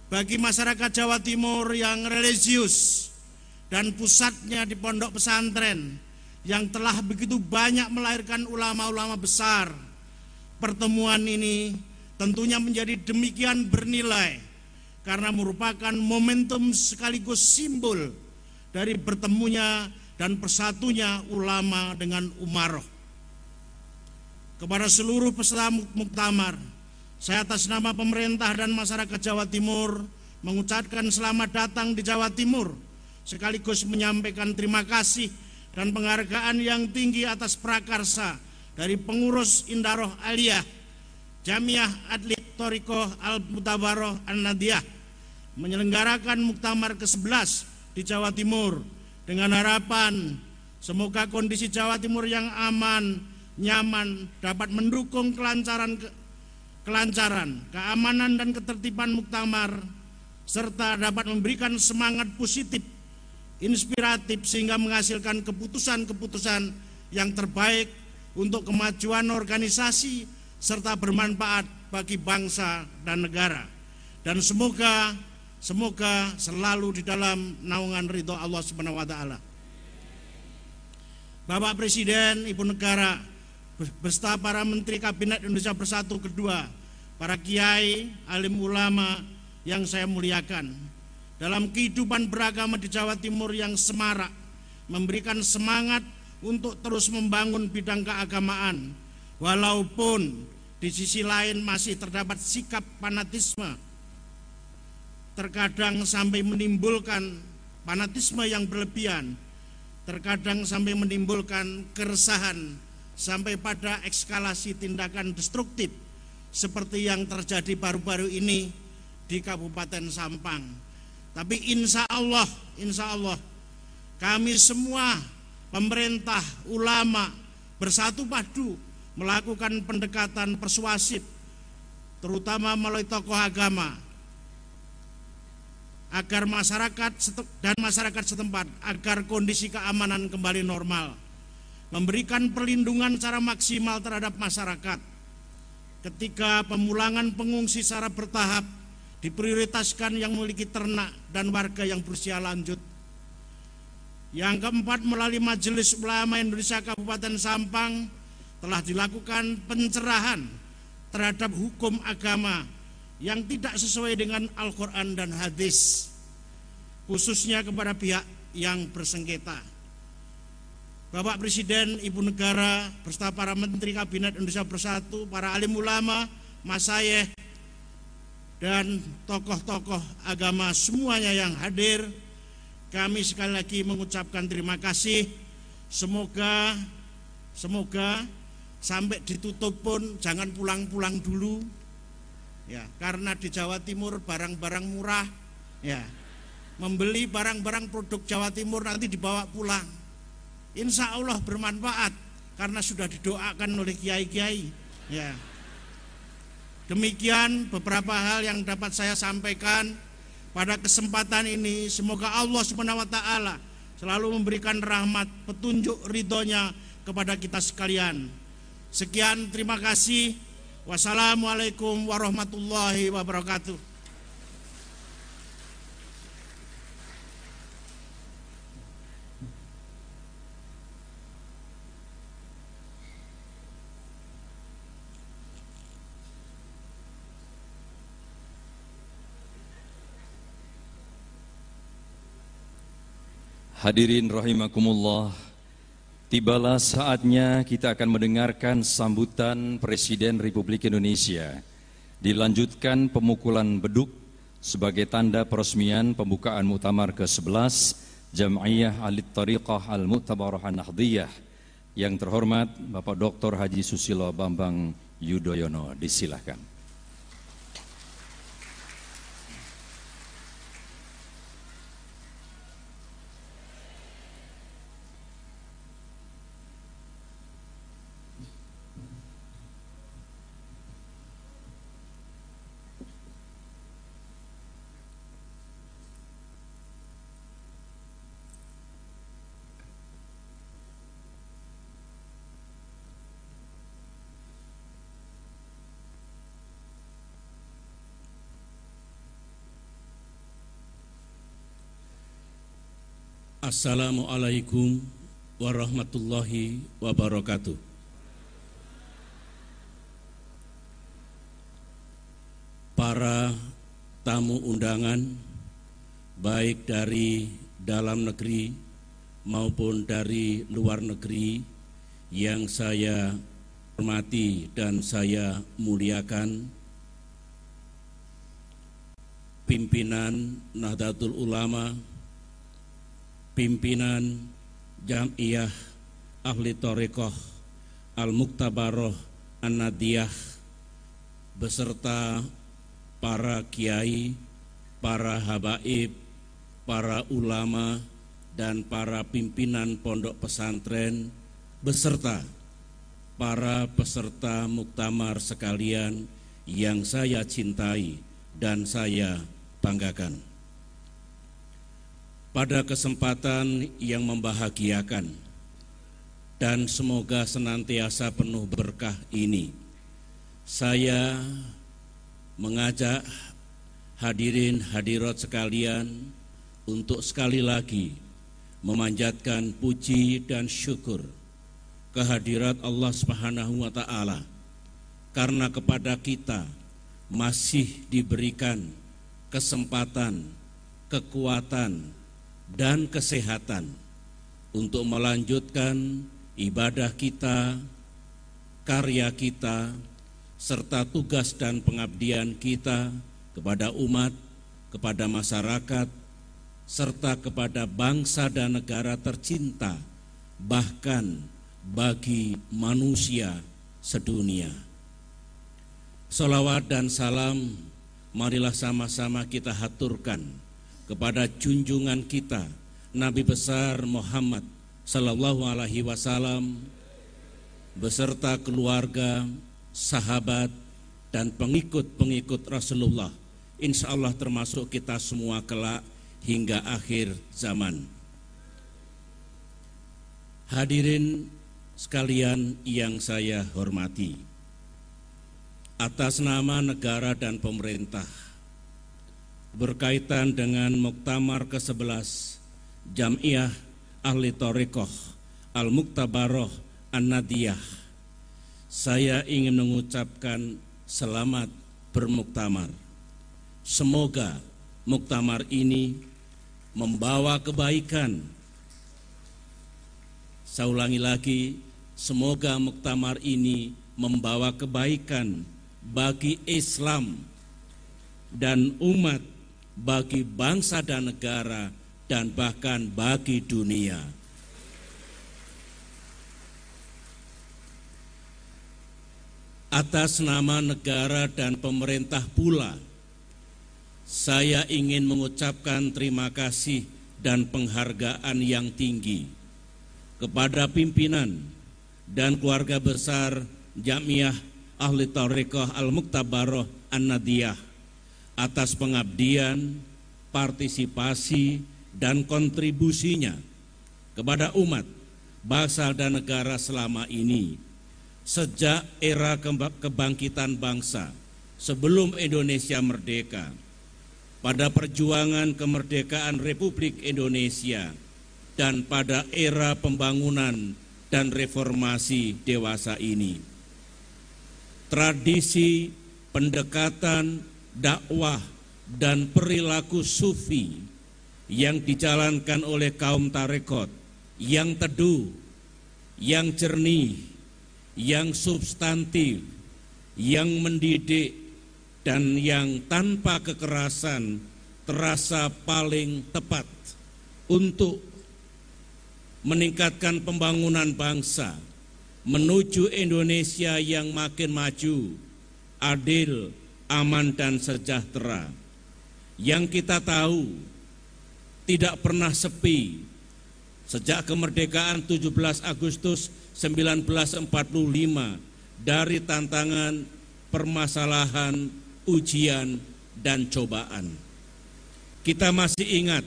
bagi masyarakat Jawa Timur yang religius dan pusatnya di pondok pesantren yang telah begitu banyak melahirkan ulama-ulama besar. Pertemuan ini tentunya menjadi demikian bernilai karena merupakan momentum sekaligus simbol dari bertemunya dan persatunya ulama dengan umaroh. Kepada seluruh peserta muktamar, saya atas nama pemerintah dan masyarakat Jawa Timur mengucapkan selamat datang di Jawa Timur sekaligus menyampaikan terima kasih dan penghargaan yang tinggi atas prakarsa dari pengurus Indaroh Aliyah Jamiah Atlet Toriko Al-Mutabaroh An-Nadiyah menyelenggarakan muktamar ke-11 di Jawa Timur dengan harapan semoga kondisi Jawa Timur yang aman, nyaman dapat mendukung kelancaran kelancaran, keamanan dan ketertiban muktamar serta dapat memberikan semangat positif, inspiratif sehingga menghasilkan keputusan-keputusan yang terbaik untuk kemajuan organisasi serta bermanfaat bagi bangsa dan negara. Dan semoga semoga selalu di dalam naungan ridho Allah Subhanahu wa taala. Bapak Presiden, Ibu Negara, beserta para menteri kabinet Indonesia Bersatu kedua para kiai, alim ulama yang saya muliakan. Dalam kehidupan beragama di Jawa Timur yang semarak, memberikan semangat untuk terus membangun bidang keagamaan, walaupun di sisi lain masih terdapat sikap fanatisme, terkadang sampai menimbulkan fanatisme yang berlebihan, terkadang sampai menimbulkan keresahan, sampai pada ekskalasi tindakan destruktif seperti yang terjadi baru-baru ini di Kabupaten Sampang. Tapi insya Allah, insya Allah kami semua pemerintah, ulama bersatu padu melakukan pendekatan persuasif terutama melalui tokoh agama agar masyarakat dan masyarakat setempat agar kondisi keamanan kembali normal memberikan perlindungan secara maksimal terhadap masyarakat. Ketika pemulangan pengungsi secara bertahap diprioritaskan yang memiliki ternak dan warga yang berusia lanjut. Yang keempat melalui Majelis Ulama Indonesia Kabupaten Sampang telah dilakukan pencerahan terhadap hukum agama yang tidak sesuai dengan Al-Quran dan hadis khususnya kepada pihak yang bersengketa. Bapak Presiden, Ibu Negara, beserta para Menteri Kabinet Indonesia Bersatu, para alim ulama, masayeh, dan tokoh-tokoh agama semuanya yang hadir, kami sekali lagi mengucapkan terima kasih. Semoga, semoga sampai ditutup pun jangan pulang-pulang dulu, ya karena di Jawa Timur barang-barang murah, ya membeli barang-barang produk Jawa Timur nanti dibawa pulang insya Allah bermanfaat karena sudah didoakan oleh kiai-kiai. Ya. Demikian beberapa hal yang dapat saya sampaikan pada kesempatan ini. Semoga Allah Subhanahu wa taala selalu memberikan rahmat, petunjuk ridhonya kepada kita sekalian. Sekian, terima kasih. Wassalamualaikum warahmatullahi wabarakatuh. Hadirin rahimakumullah, tibalah saatnya kita akan mendengarkan sambutan Presiden Republik Indonesia. Dilanjutkan pemukulan beduk sebagai tanda peresmian pembukaan muktamar ke-11 Jam'iyah Alit Tariqah Al-Mu'tabarah An-Nahdiyah. Yang terhormat Bapak Dr. Haji Susilo Bambang Yudhoyono, disilahkan. Assalamualaikum warahmatullahi wabarakatuh. Para tamu undangan, baik dari dalam negeri maupun dari luar negeri, yang saya hormati dan saya muliakan, pimpinan Nahdlatul Ulama pimpinan Jamiyah Ahli Torekoh Al-Muktabaroh An-Nadiyah beserta para kiai, para habaib, para ulama, dan para pimpinan pondok pesantren beserta para peserta muktamar sekalian yang saya cintai dan saya banggakan pada kesempatan yang membahagiakan dan semoga senantiasa penuh berkah ini. Saya mengajak hadirin hadirat sekalian untuk sekali lagi memanjatkan puji dan syukur kehadirat Allah Subhanahu wa taala karena kepada kita masih diberikan kesempatan, kekuatan, dan kesehatan untuk melanjutkan ibadah kita, karya kita, serta tugas dan pengabdian kita kepada umat, kepada masyarakat, serta kepada bangsa dan negara tercinta, bahkan bagi manusia sedunia. Salawat dan salam, marilah sama-sama kita haturkan kepada junjungan kita Nabi besar Muhammad sallallahu alaihi wasallam beserta keluarga, sahabat dan pengikut-pengikut Rasulullah. Insya Allah termasuk kita semua kelak hingga akhir zaman. Hadirin sekalian yang saya hormati. Atas nama negara dan pemerintah berkaitan dengan Muktamar ke-11 Jam'iyah Ahli Torikoh Al-Muktabaroh An-Nadiyah. Saya ingin mengucapkan selamat bermuktamar. Semoga muktamar ini membawa kebaikan. Saya ulangi lagi, semoga muktamar ini membawa kebaikan bagi Islam dan umat bagi bangsa dan negara dan bahkan bagi dunia. Atas nama negara dan pemerintah pula, saya ingin mengucapkan terima kasih dan penghargaan yang tinggi kepada pimpinan dan keluarga besar Jamiah Ahli Tariqah Al-Muktabaroh An-Nadiyah atas pengabdian, partisipasi, dan kontribusinya kepada umat, bangsa, dan negara selama ini. Sejak era kebangkitan bangsa, sebelum Indonesia merdeka, pada perjuangan kemerdekaan Republik Indonesia, dan pada era pembangunan dan reformasi dewasa ini. Tradisi pendekatan dakwah dan perilaku sufi yang dijalankan oleh kaum tarekot yang teduh, yang jernih, yang substantif, yang mendidik, dan yang tanpa kekerasan terasa paling tepat untuk meningkatkan pembangunan bangsa menuju Indonesia yang makin maju, adil, aman dan sejahtera. Yang kita tahu tidak pernah sepi sejak kemerdekaan 17 Agustus 1945 dari tantangan, permasalahan, ujian, dan cobaan. Kita masih ingat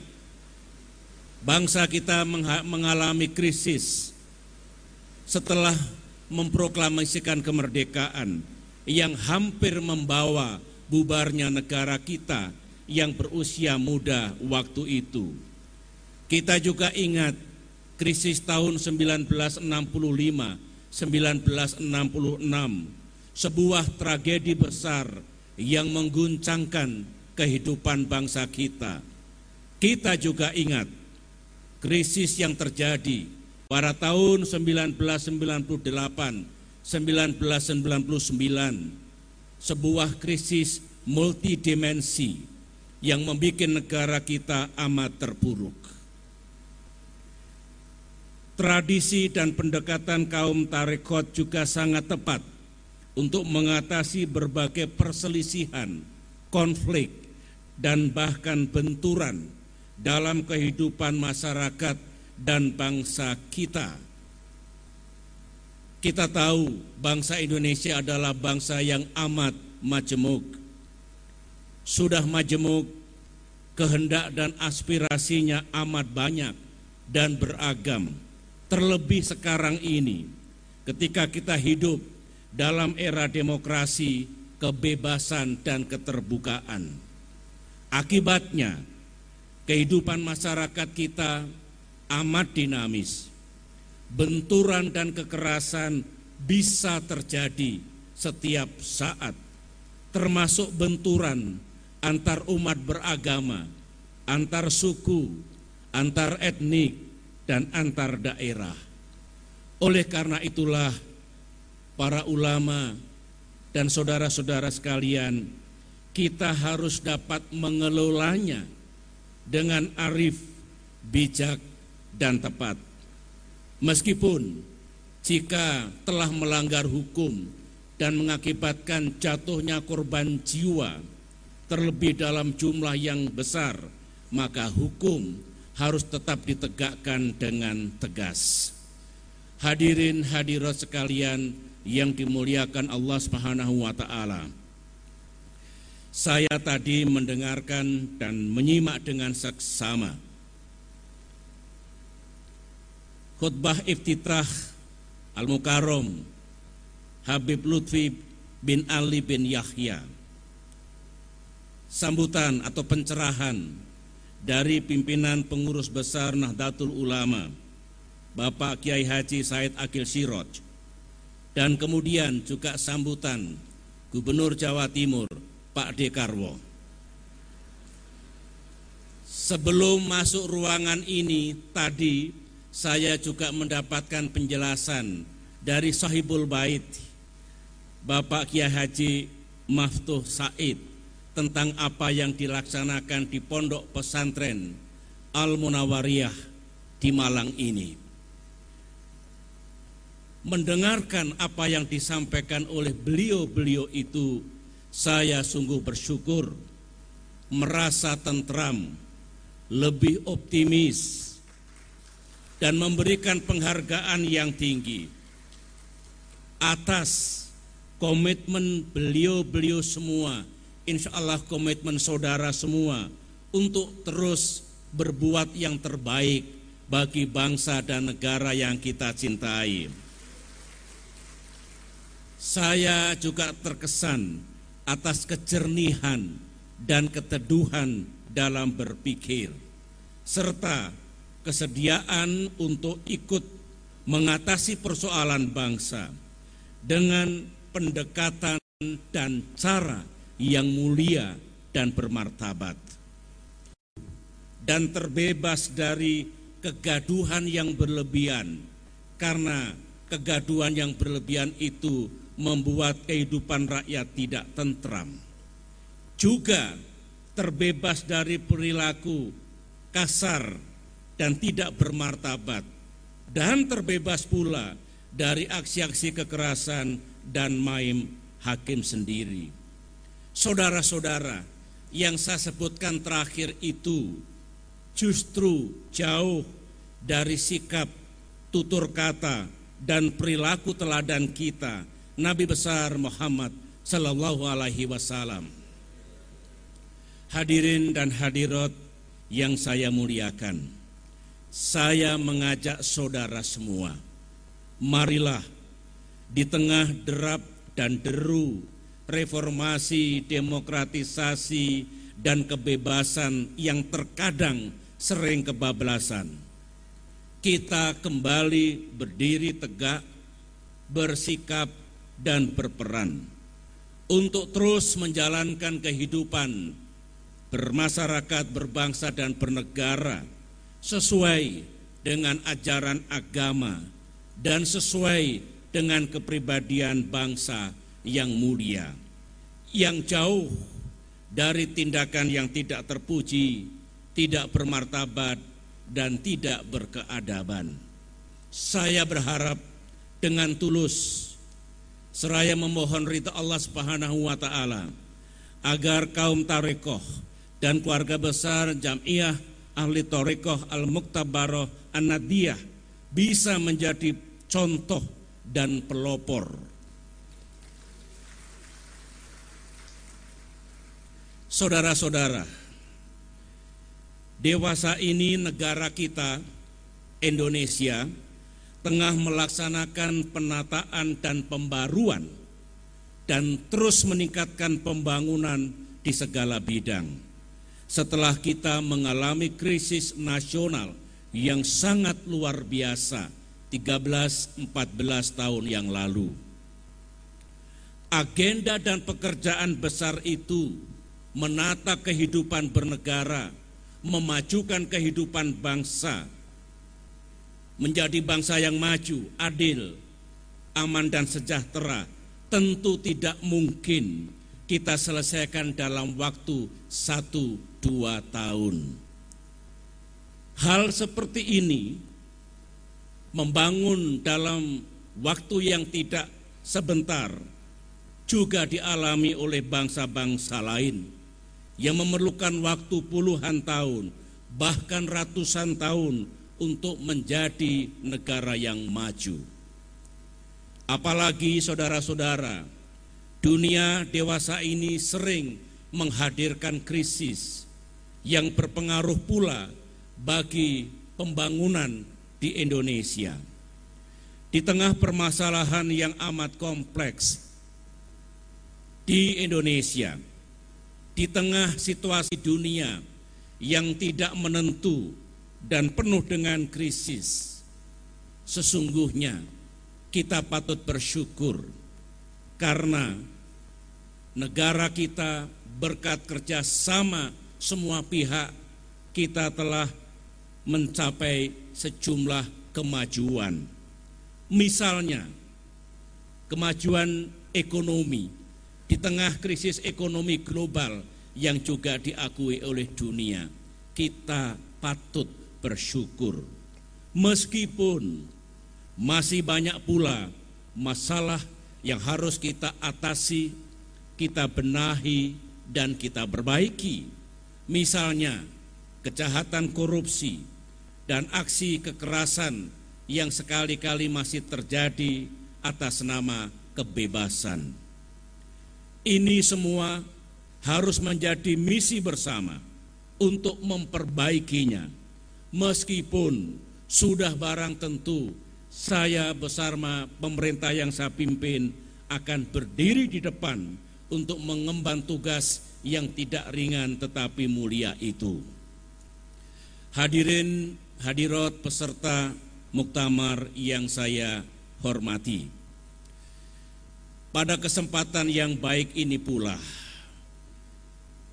bangsa kita mengalami krisis setelah memproklamasikan kemerdekaan yang hampir membawa bubarnya negara kita yang berusia muda waktu itu. Kita juga ingat krisis tahun 1965, 1966, sebuah tragedi besar yang mengguncangkan kehidupan bangsa kita. Kita juga ingat krisis yang terjadi pada tahun 1998, 1999, sebuah krisis multidimensi yang membuat negara kita amat terpuruk. Tradisi dan pendekatan kaum tarekot juga sangat tepat untuk mengatasi berbagai perselisihan, konflik, dan bahkan benturan dalam kehidupan masyarakat dan bangsa kita. Kita tahu bangsa Indonesia adalah bangsa yang amat majemuk. Sudah majemuk, kehendak dan aspirasinya amat banyak dan beragam. Terlebih sekarang ini, ketika kita hidup dalam era demokrasi, kebebasan, dan keterbukaan. Akibatnya, kehidupan masyarakat kita amat dinamis. Benturan dan kekerasan bisa terjadi setiap saat, termasuk benturan antar umat beragama, antar suku, antar etnik, dan antar daerah. Oleh karena itulah, para ulama dan saudara-saudara sekalian, kita harus dapat mengelolanya dengan arif, bijak, dan tepat. Meskipun jika telah melanggar hukum dan mengakibatkan jatuhnya korban jiwa terlebih dalam jumlah yang besar, maka hukum harus tetap ditegakkan dengan tegas. Hadirin hadirat sekalian yang dimuliakan Allah Subhanahu wa taala. Saya tadi mendengarkan dan menyimak dengan seksama khutbah iftitah Al-Mukarram Habib Lutfi bin Ali bin Yahya. Sambutan atau pencerahan dari pimpinan pengurus besar Nahdlatul Ulama Bapak Kiai Haji Said Akil Siroj. Dan kemudian juga sambutan Gubernur Jawa Timur Pak Dekarwo. Sebelum masuk ruangan ini tadi saya juga mendapatkan penjelasan dari sahibul bait Bapak Kiai Haji Maftuh Said tentang apa yang dilaksanakan di pondok pesantren Al Munawariyah di Malang ini. Mendengarkan apa yang disampaikan oleh beliau-beliau itu, saya sungguh bersyukur, merasa tentram, lebih optimis, dan memberikan penghargaan yang tinggi atas komitmen beliau-beliau semua, insya Allah komitmen saudara semua untuk terus berbuat yang terbaik bagi bangsa dan negara yang kita cintai. Saya juga terkesan atas kejernihan dan keteduhan dalam berpikir, serta kesediaan untuk ikut mengatasi persoalan bangsa dengan pendekatan dan cara yang mulia dan bermartabat. dan terbebas dari kegaduhan yang berlebihan karena kegaduhan yang berlebihan itu membuat kehidupan rakyat tidak tentram. Juga terbebas dari perilaku kasar dan tidak bermartabat dan terbebas pula dari aksi-aksi kekerasan dan main hakim sendiri. Saudara-saudara, yang saya sebutkan terakhir itu justru jauh dari sikap tutur kata dan perilaku teladan kita Nabi besar Muhammad sallallahu alaihi wasallam. Hadirin dan hadirat yang saya muliakan. Saya mengajak saudara semua, marilah di tengah derap dan deru reformasi, demokratisasi, dan kebebasan yang terkadang sering kebablasan. Kita kembali berdiri tegak, bersikap, dan berperan untuk terus menjalankan kehidupan bermasyarakat, berbangsa, dan bernegara sesuai dengan ajaran agama dan sesuai dengan kepribadian bangsa yang mulia, yang jauh dari tindakan yang tidak terpuji, tidak bermartabat, dan tidak berkeadaban. Saya berharap dengan tulus seraya memohon rita Allah Subhanahu wa taala agar kaum tarekoh dan keluarga besar Jamiah Ahli Tarekoh Al-Muktabaroh An-Nadiyah bisa menjadi contoh dan pelopor Saudara-saudara, dewasa ini negara kita, Indonesia, tengah melaksanakan penataan dan pembaruan dan terus meningkatkan pembangunan di segala bidang. Setelah kita mengalami krisis nasional yang sangat luar biasa 13-14 tahun yang lalu. Agenda dan pekerjaan besar itu menata kehidupan bernegara, memajukan kehidupan bangsa, menjadi bangsa yang maju, adil, aman dan sejahtera, tentu tidak mungkin kita selesaikan dalam waktu satu dua tahun. Hal seperti ini membangun dalam waktu yang tidak sebentar juga dialami oleh bangsa-bangsa lain yang memerlukan waktu puluhan tahun, bahkan ratusan tahun untuk menjadi negara yang maju. Apalagi saudara-saudara, dunia dewasa ini sering menghadirkan krisis yang berpengaruh pula bagi pembangunan di Indonesia. Di tengah permasalahan yang amat kompleks di Indonesia, di tengah situasi dunia yang tidak menentu dan penuh dengan krisis, sesungguhnya kita patut bersyukur karena negara kita berkat kerjasama semua pihak kita telah mencapai sejumlah kemajuan. Misalnya, kemajuan ekonomi di tengah krisis ekonomi global yang juga diakui oleh dunia, kita patut bersyukur. Meskipun masih banyak pula masalah yang harus kita atasi, kita benahi, dan kita perbaiki. Misalnya, kejahatan korupsi dan aksi kekerasan yang sekali-kali masih terjadi atas nama kebebasan. Ini semua harus menjadi misi bersama untuk memperbaikinya. Meskipun sudah barang tentu saya bersama pemerintah yang saya pimpin akan berdiri di depan untuk mengemban tugas yang tidak ringan tetapi mulia itu. Hadirin hadirat peserta muktamar yang saya hormati. Pada kesempatan yang baik ini pula,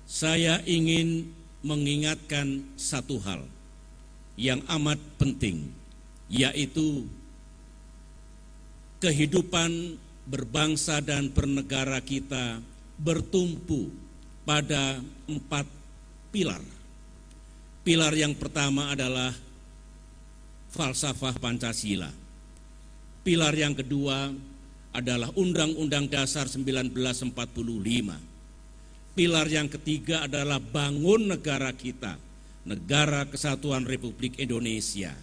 saya ingin mengingatkan satu hal yang amat penting, yaitu kehidupan berbangsa dan bernegara kita bertumpu pada empat pilar. Pilar yang pertama adalah falsafah Pancasila. Pilar yang kedua adalah Undang-Undang Dasar 1945. Pilar yang ketiga adalah bangun negara kita, negara kesatuan Republik Indonesia.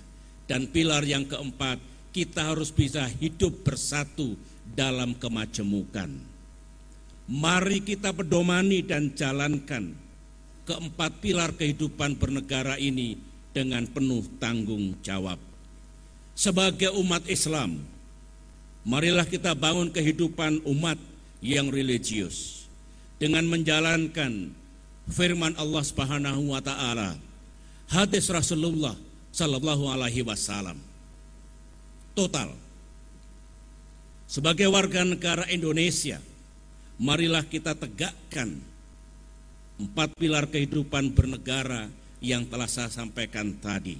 Dan pilar yang keempat, kita harus bisa hidup bersatu dalam kemajemukan. Mari kita pedomani dan jalankan keempat pilar kehidupan bernegara ini dengan penuh tanggung jawab. Sebagai umat Islam, marilah kita bangun kehidupan umat yang religius dengan menjalankan firman Allah Subhanahu wa taala, hadis Rasulullah sallallahu alaihi wasallam. Total sebagai warga negara Indonesia, marilah kita tegakkan empat pilar kehidupan bernegara yang telah saya sampaikan tadi.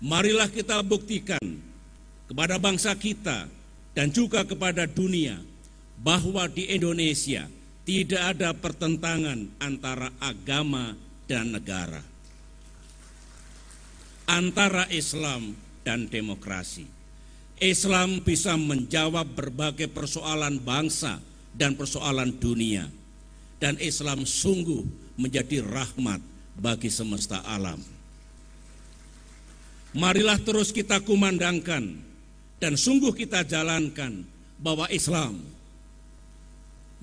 Marilah kita buktikan kepada bangsa kita dan juga kepada dunia bahwa di Indonesia tidak ada pertentangan antara agama dan negara, antara Islam dan demokrasi. Islam bisa menjawab berbagai persoalan bangsa dan persoalan dunia. Dan Islam sungguh menjadi rahmat bagi semesta alam. Marilah terus kita kumandangkan dan sungguh kita jalankan bahwa Islam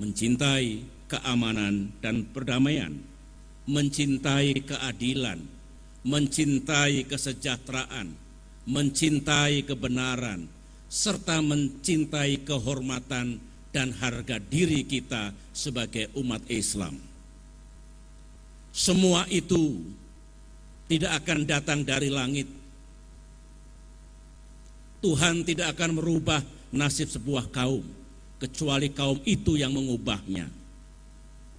mencintai keamanan dan perdamaian, mencintai keadilan, mencintai kesejahteraan, mencintai kebenaran, serta mencintai kehormatan dan harga diri kita sebagai umat Islam. Semua itu tidak akan datang dari langit. Tuhan tidak akan merubah nasib sebuah kaum, kecuali kaum itu yang mengubahnya.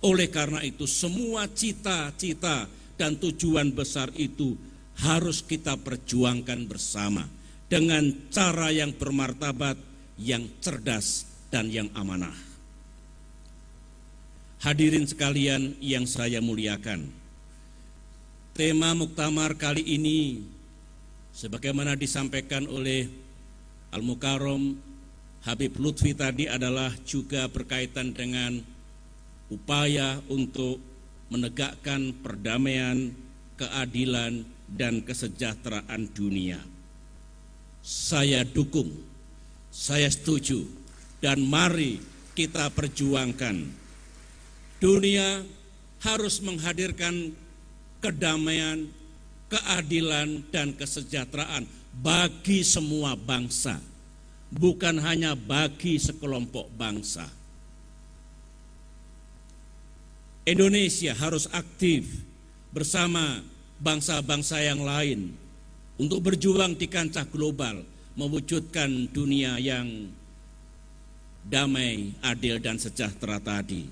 Oleh karena itu, semua cita-cita dan tujuan besar itu harus kita perjuangkan bersama dengan cara yang bermartabat, yang cerdas, dan yang amanah. Hadirin sekalian yang saya muliakan, tema muktamar kali ini sebagaimana disampaikan oleh Al-Mukarram Habib Lutfi tadi adalah juga berkaitan dengan upaya untuk menegakkan perdamaian, keadilan, dan kesejahteraan dunia. Saya dukung, saya setuju dan mari kita perjuangkan. Dunia harus menghadirkan kedamaian, keadilan, dan kesejahteraan bagi semua bangsa, bukan hanya bagi sekelompok bangsa. Indonesia harus aktif bersama bangsa-bangsa yang lain untuk berjuang di kancah global mewujudkan dunia yang damai, adil dan sejahtera tadi.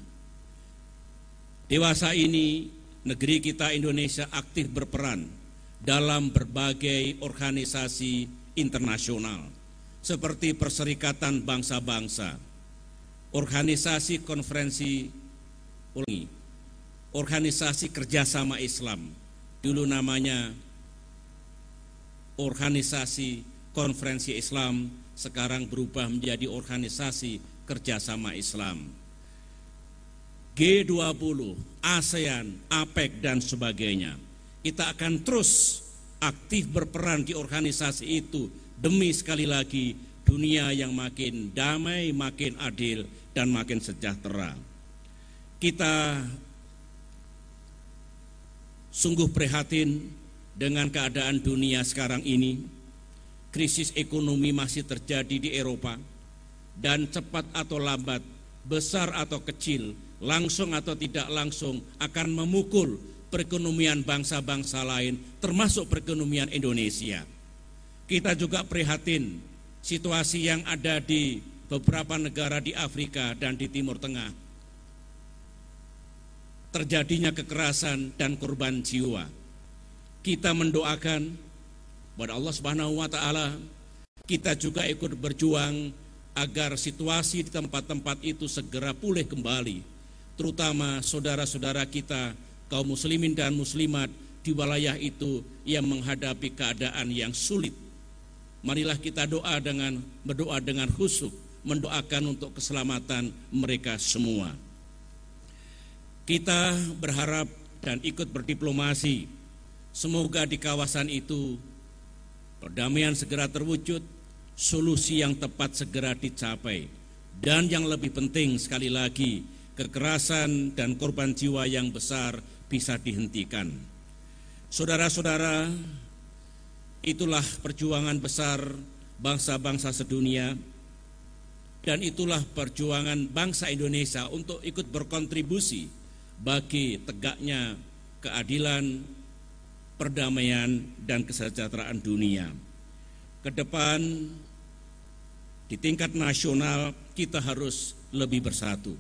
Dewasa ini negeri kita Indonesia aktif berperan dalam berbagai organisasi internasional seperti Perserikatan Bangsa-Bangsa, Organisasi Konferensi Organisasi Kerjasama Islam, dulu namanya Organisasi Konferensi Islam sekarang berubah menjadi organisasi kerjasama Islam. G20, ASEAN, APEC dan sebagainya. Kita akan terus aktif berperan di organisasi itu demi sekali lagi dunia yang makin damai, makin adil dan makin sejahtera. Kita sungguh prihatin dengan keadaan dunia sekarang ini krisis ekonomi masih terjadi di Eropa dan cepat atau lambat, besar atau kecil, langsung atau tidak langsung akan memukul perekonomian bangsa-bangsa lain termasuk perekonomian Indonesia. Kita juga prihatin situasi yang ada di beberapa negara di Afrika dan di Timur Tengah. Terjadinya kekerasan dan korban jiwa. Kita mendoakan kepada Allah Subhanahu wa taala kita juga ikut berjuang agar situasi di tempat-tempat itu segera pulih kembali, terutama saudara-saudara kita kaum muslimin dan muslimat di wilayah itu yang menghadapi keadaan yang sulit. Marilah kita doa dengan berdoa dengan khusyuk, mendoakan untuk keselamatan mereka semua. Kita berharap dan ikut berdiplomasi. Semoga di kawasan itu perdamaian segera terwujud, solusi yang tepat segera dicapai. Dan yang lebih penting sekali lagi, kekerasan dan korban jiwa yang besar bisa dihentikan. Saudara-saudara, itulah perjuangan besar bangsa-bangsa sedunia dan itulah perjuangan bangsa Indonesia untuk ikut berkontribusi bagi tegaknya keadilan, perdamaian, dan kesejahteraan dunia. Ke depan di tingkat nasional kita harus lebih bersatu.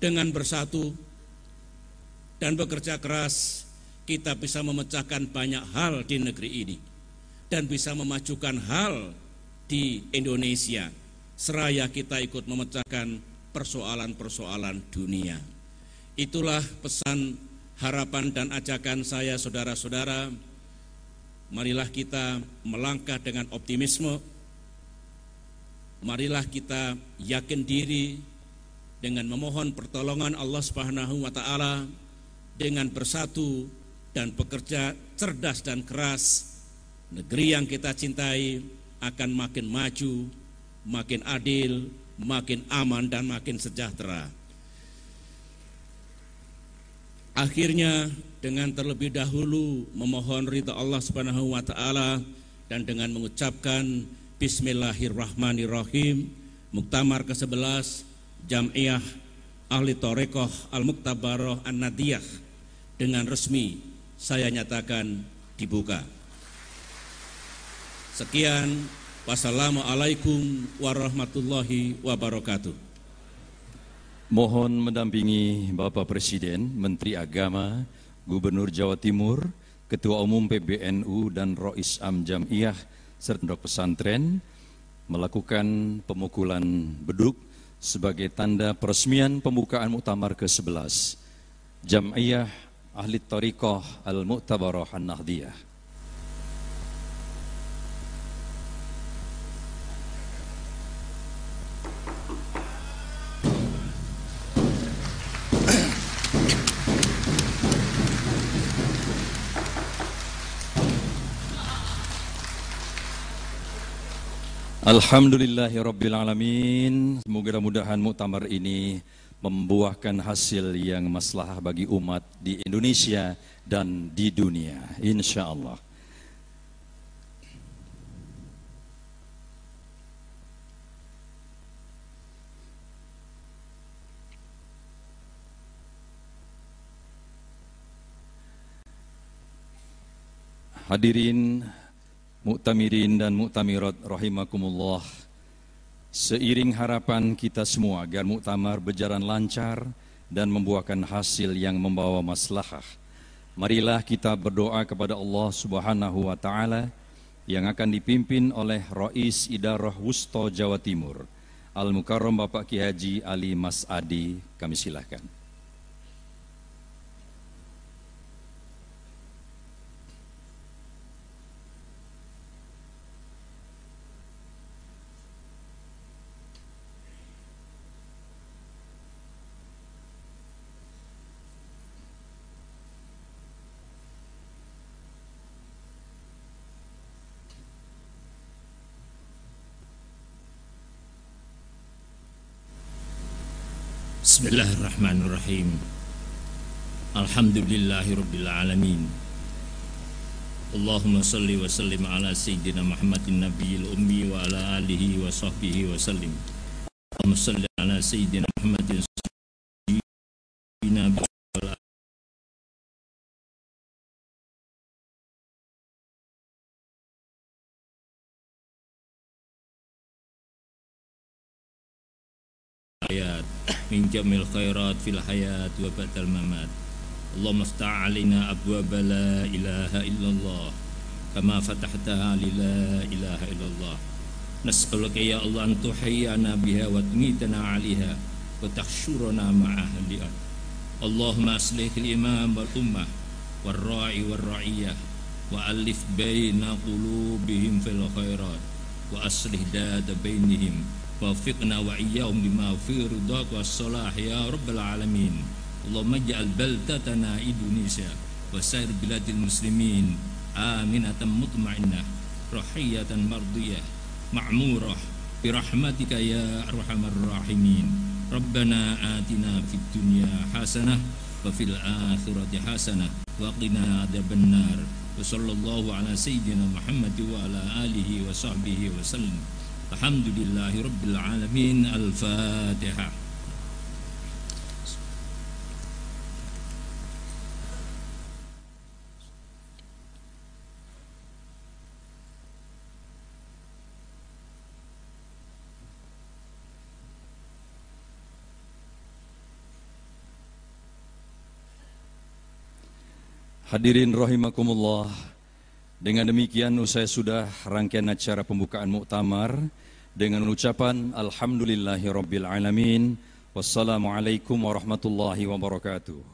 Dengan bersatu dan bekerja keras, kita bisa memecahkan banyak hal di negeri ini dan bisa memajukan hal di Indonesia. Seraya kita ikut memecahkan persoalan-persoalan dunia. Itulah pesan, harapan dan ajakan saya saudara-saudara. Marilah kita melangkah dengan optimisme. Marilah kita yakin diri dengan memohon pertolongan Allah Subhanahu wa taala dengan bersatu dan bekerja cerdas dan keras. Negeri yang kita cintai akan makin maju, makin adil, makin aman dan makin sejahtera. Akhirnya dengan terlebih dahulu memohon ridha Allah Subhanahu wa taala dan dengan mengucapkan bismillahirrahmanirrahim Muktamar ke-11 Jam'iyah Ahli Torekoh Al-Muktabaroh An-Nadiyah dengan resmi saya nyatakan dibuka. Sekian, wassalamualaikum warahmatullahi wabarakatuh. Mohon mendampingi Bapak Presiden, Menteri Agama, Gubernur Jawa Timur, Ketua Umum PBNU dan Rois Am Jamiyah serta pesantren melakukan pemukulan beduk sebagai tanda peresmian pembukaan muktamar ke-11 Jamiyah Ahli Tariqah Al-Mu'tabarah An-Nahdiyah. Alhamdulillahi Rabbil Alamin. Mudah-mudahan muktamar ini membuahkan hasil yang maslahah bagi umat di Indonesia dan di dunia. Insya Allah Hadirin Muktamirin dan muktamirat rahimakumullah. Seiring harapan kita semua agar muktamar berjalan lancar dan membuahkan hasil yang membawa maslahah. Marilah kita berdoa kepada Allah Subhanahu wa taala yang akan dipimpin oleh Rais Idarah Wusto Jawa Timur, Al Mukarram Bapak Ki Haji Ali Mas Adi. Kami silahkan. Bismillahirrahmanirrahim Alhamdulillahirrabbilalamin Allahumma salli wa sallim ala Sayyidina Muhammadin Nabiyil Ummi wa ala alihi wa sahbihi wa sallim Allahumma salli ala Sayyidina Muhammadin Sayyidina hayat. Min jamil khairat fil hayat wa ba'dal mamat. Allahumma ftah alina abwaba la ilaha illallah kama fatahtaha li la ilaha illallah. Nas'aluka ya Allah an tuhayyana biha wa tumitana 'alaiha wa tahsyurana ma'a ahliha. Allahumma aslih al-imam wal ummah wal ra'i wal ra'iyah wa alif baina qulubihim fil khairat wa aslih dada bainihim ووفقنا وإياهم لما في رضاك والصلاح يا رب العالمين اللهم اجعل بلدتنا إندونيسيا وسائر بلاد المسلمين آمنة مطمئنة رحية مرضية معمورة برحمتك يا أرحم الراحمين ربنا آتنا في الدنيا حسنة وفي الآخرة حسنة وقنا عذاب النار وصلى الله على سيدنا محمد وعلى آله وصحبه وسلم Alhamdulillahi Al-Fatihah Hadirin rahimakumullah. Dengan demikian usai sudah rangkaian acara pembukaan muktamar dengan ucapan alhamdulillahi rabbil alamin. Wassalamualaikum warahmatullahi wabarakatuh.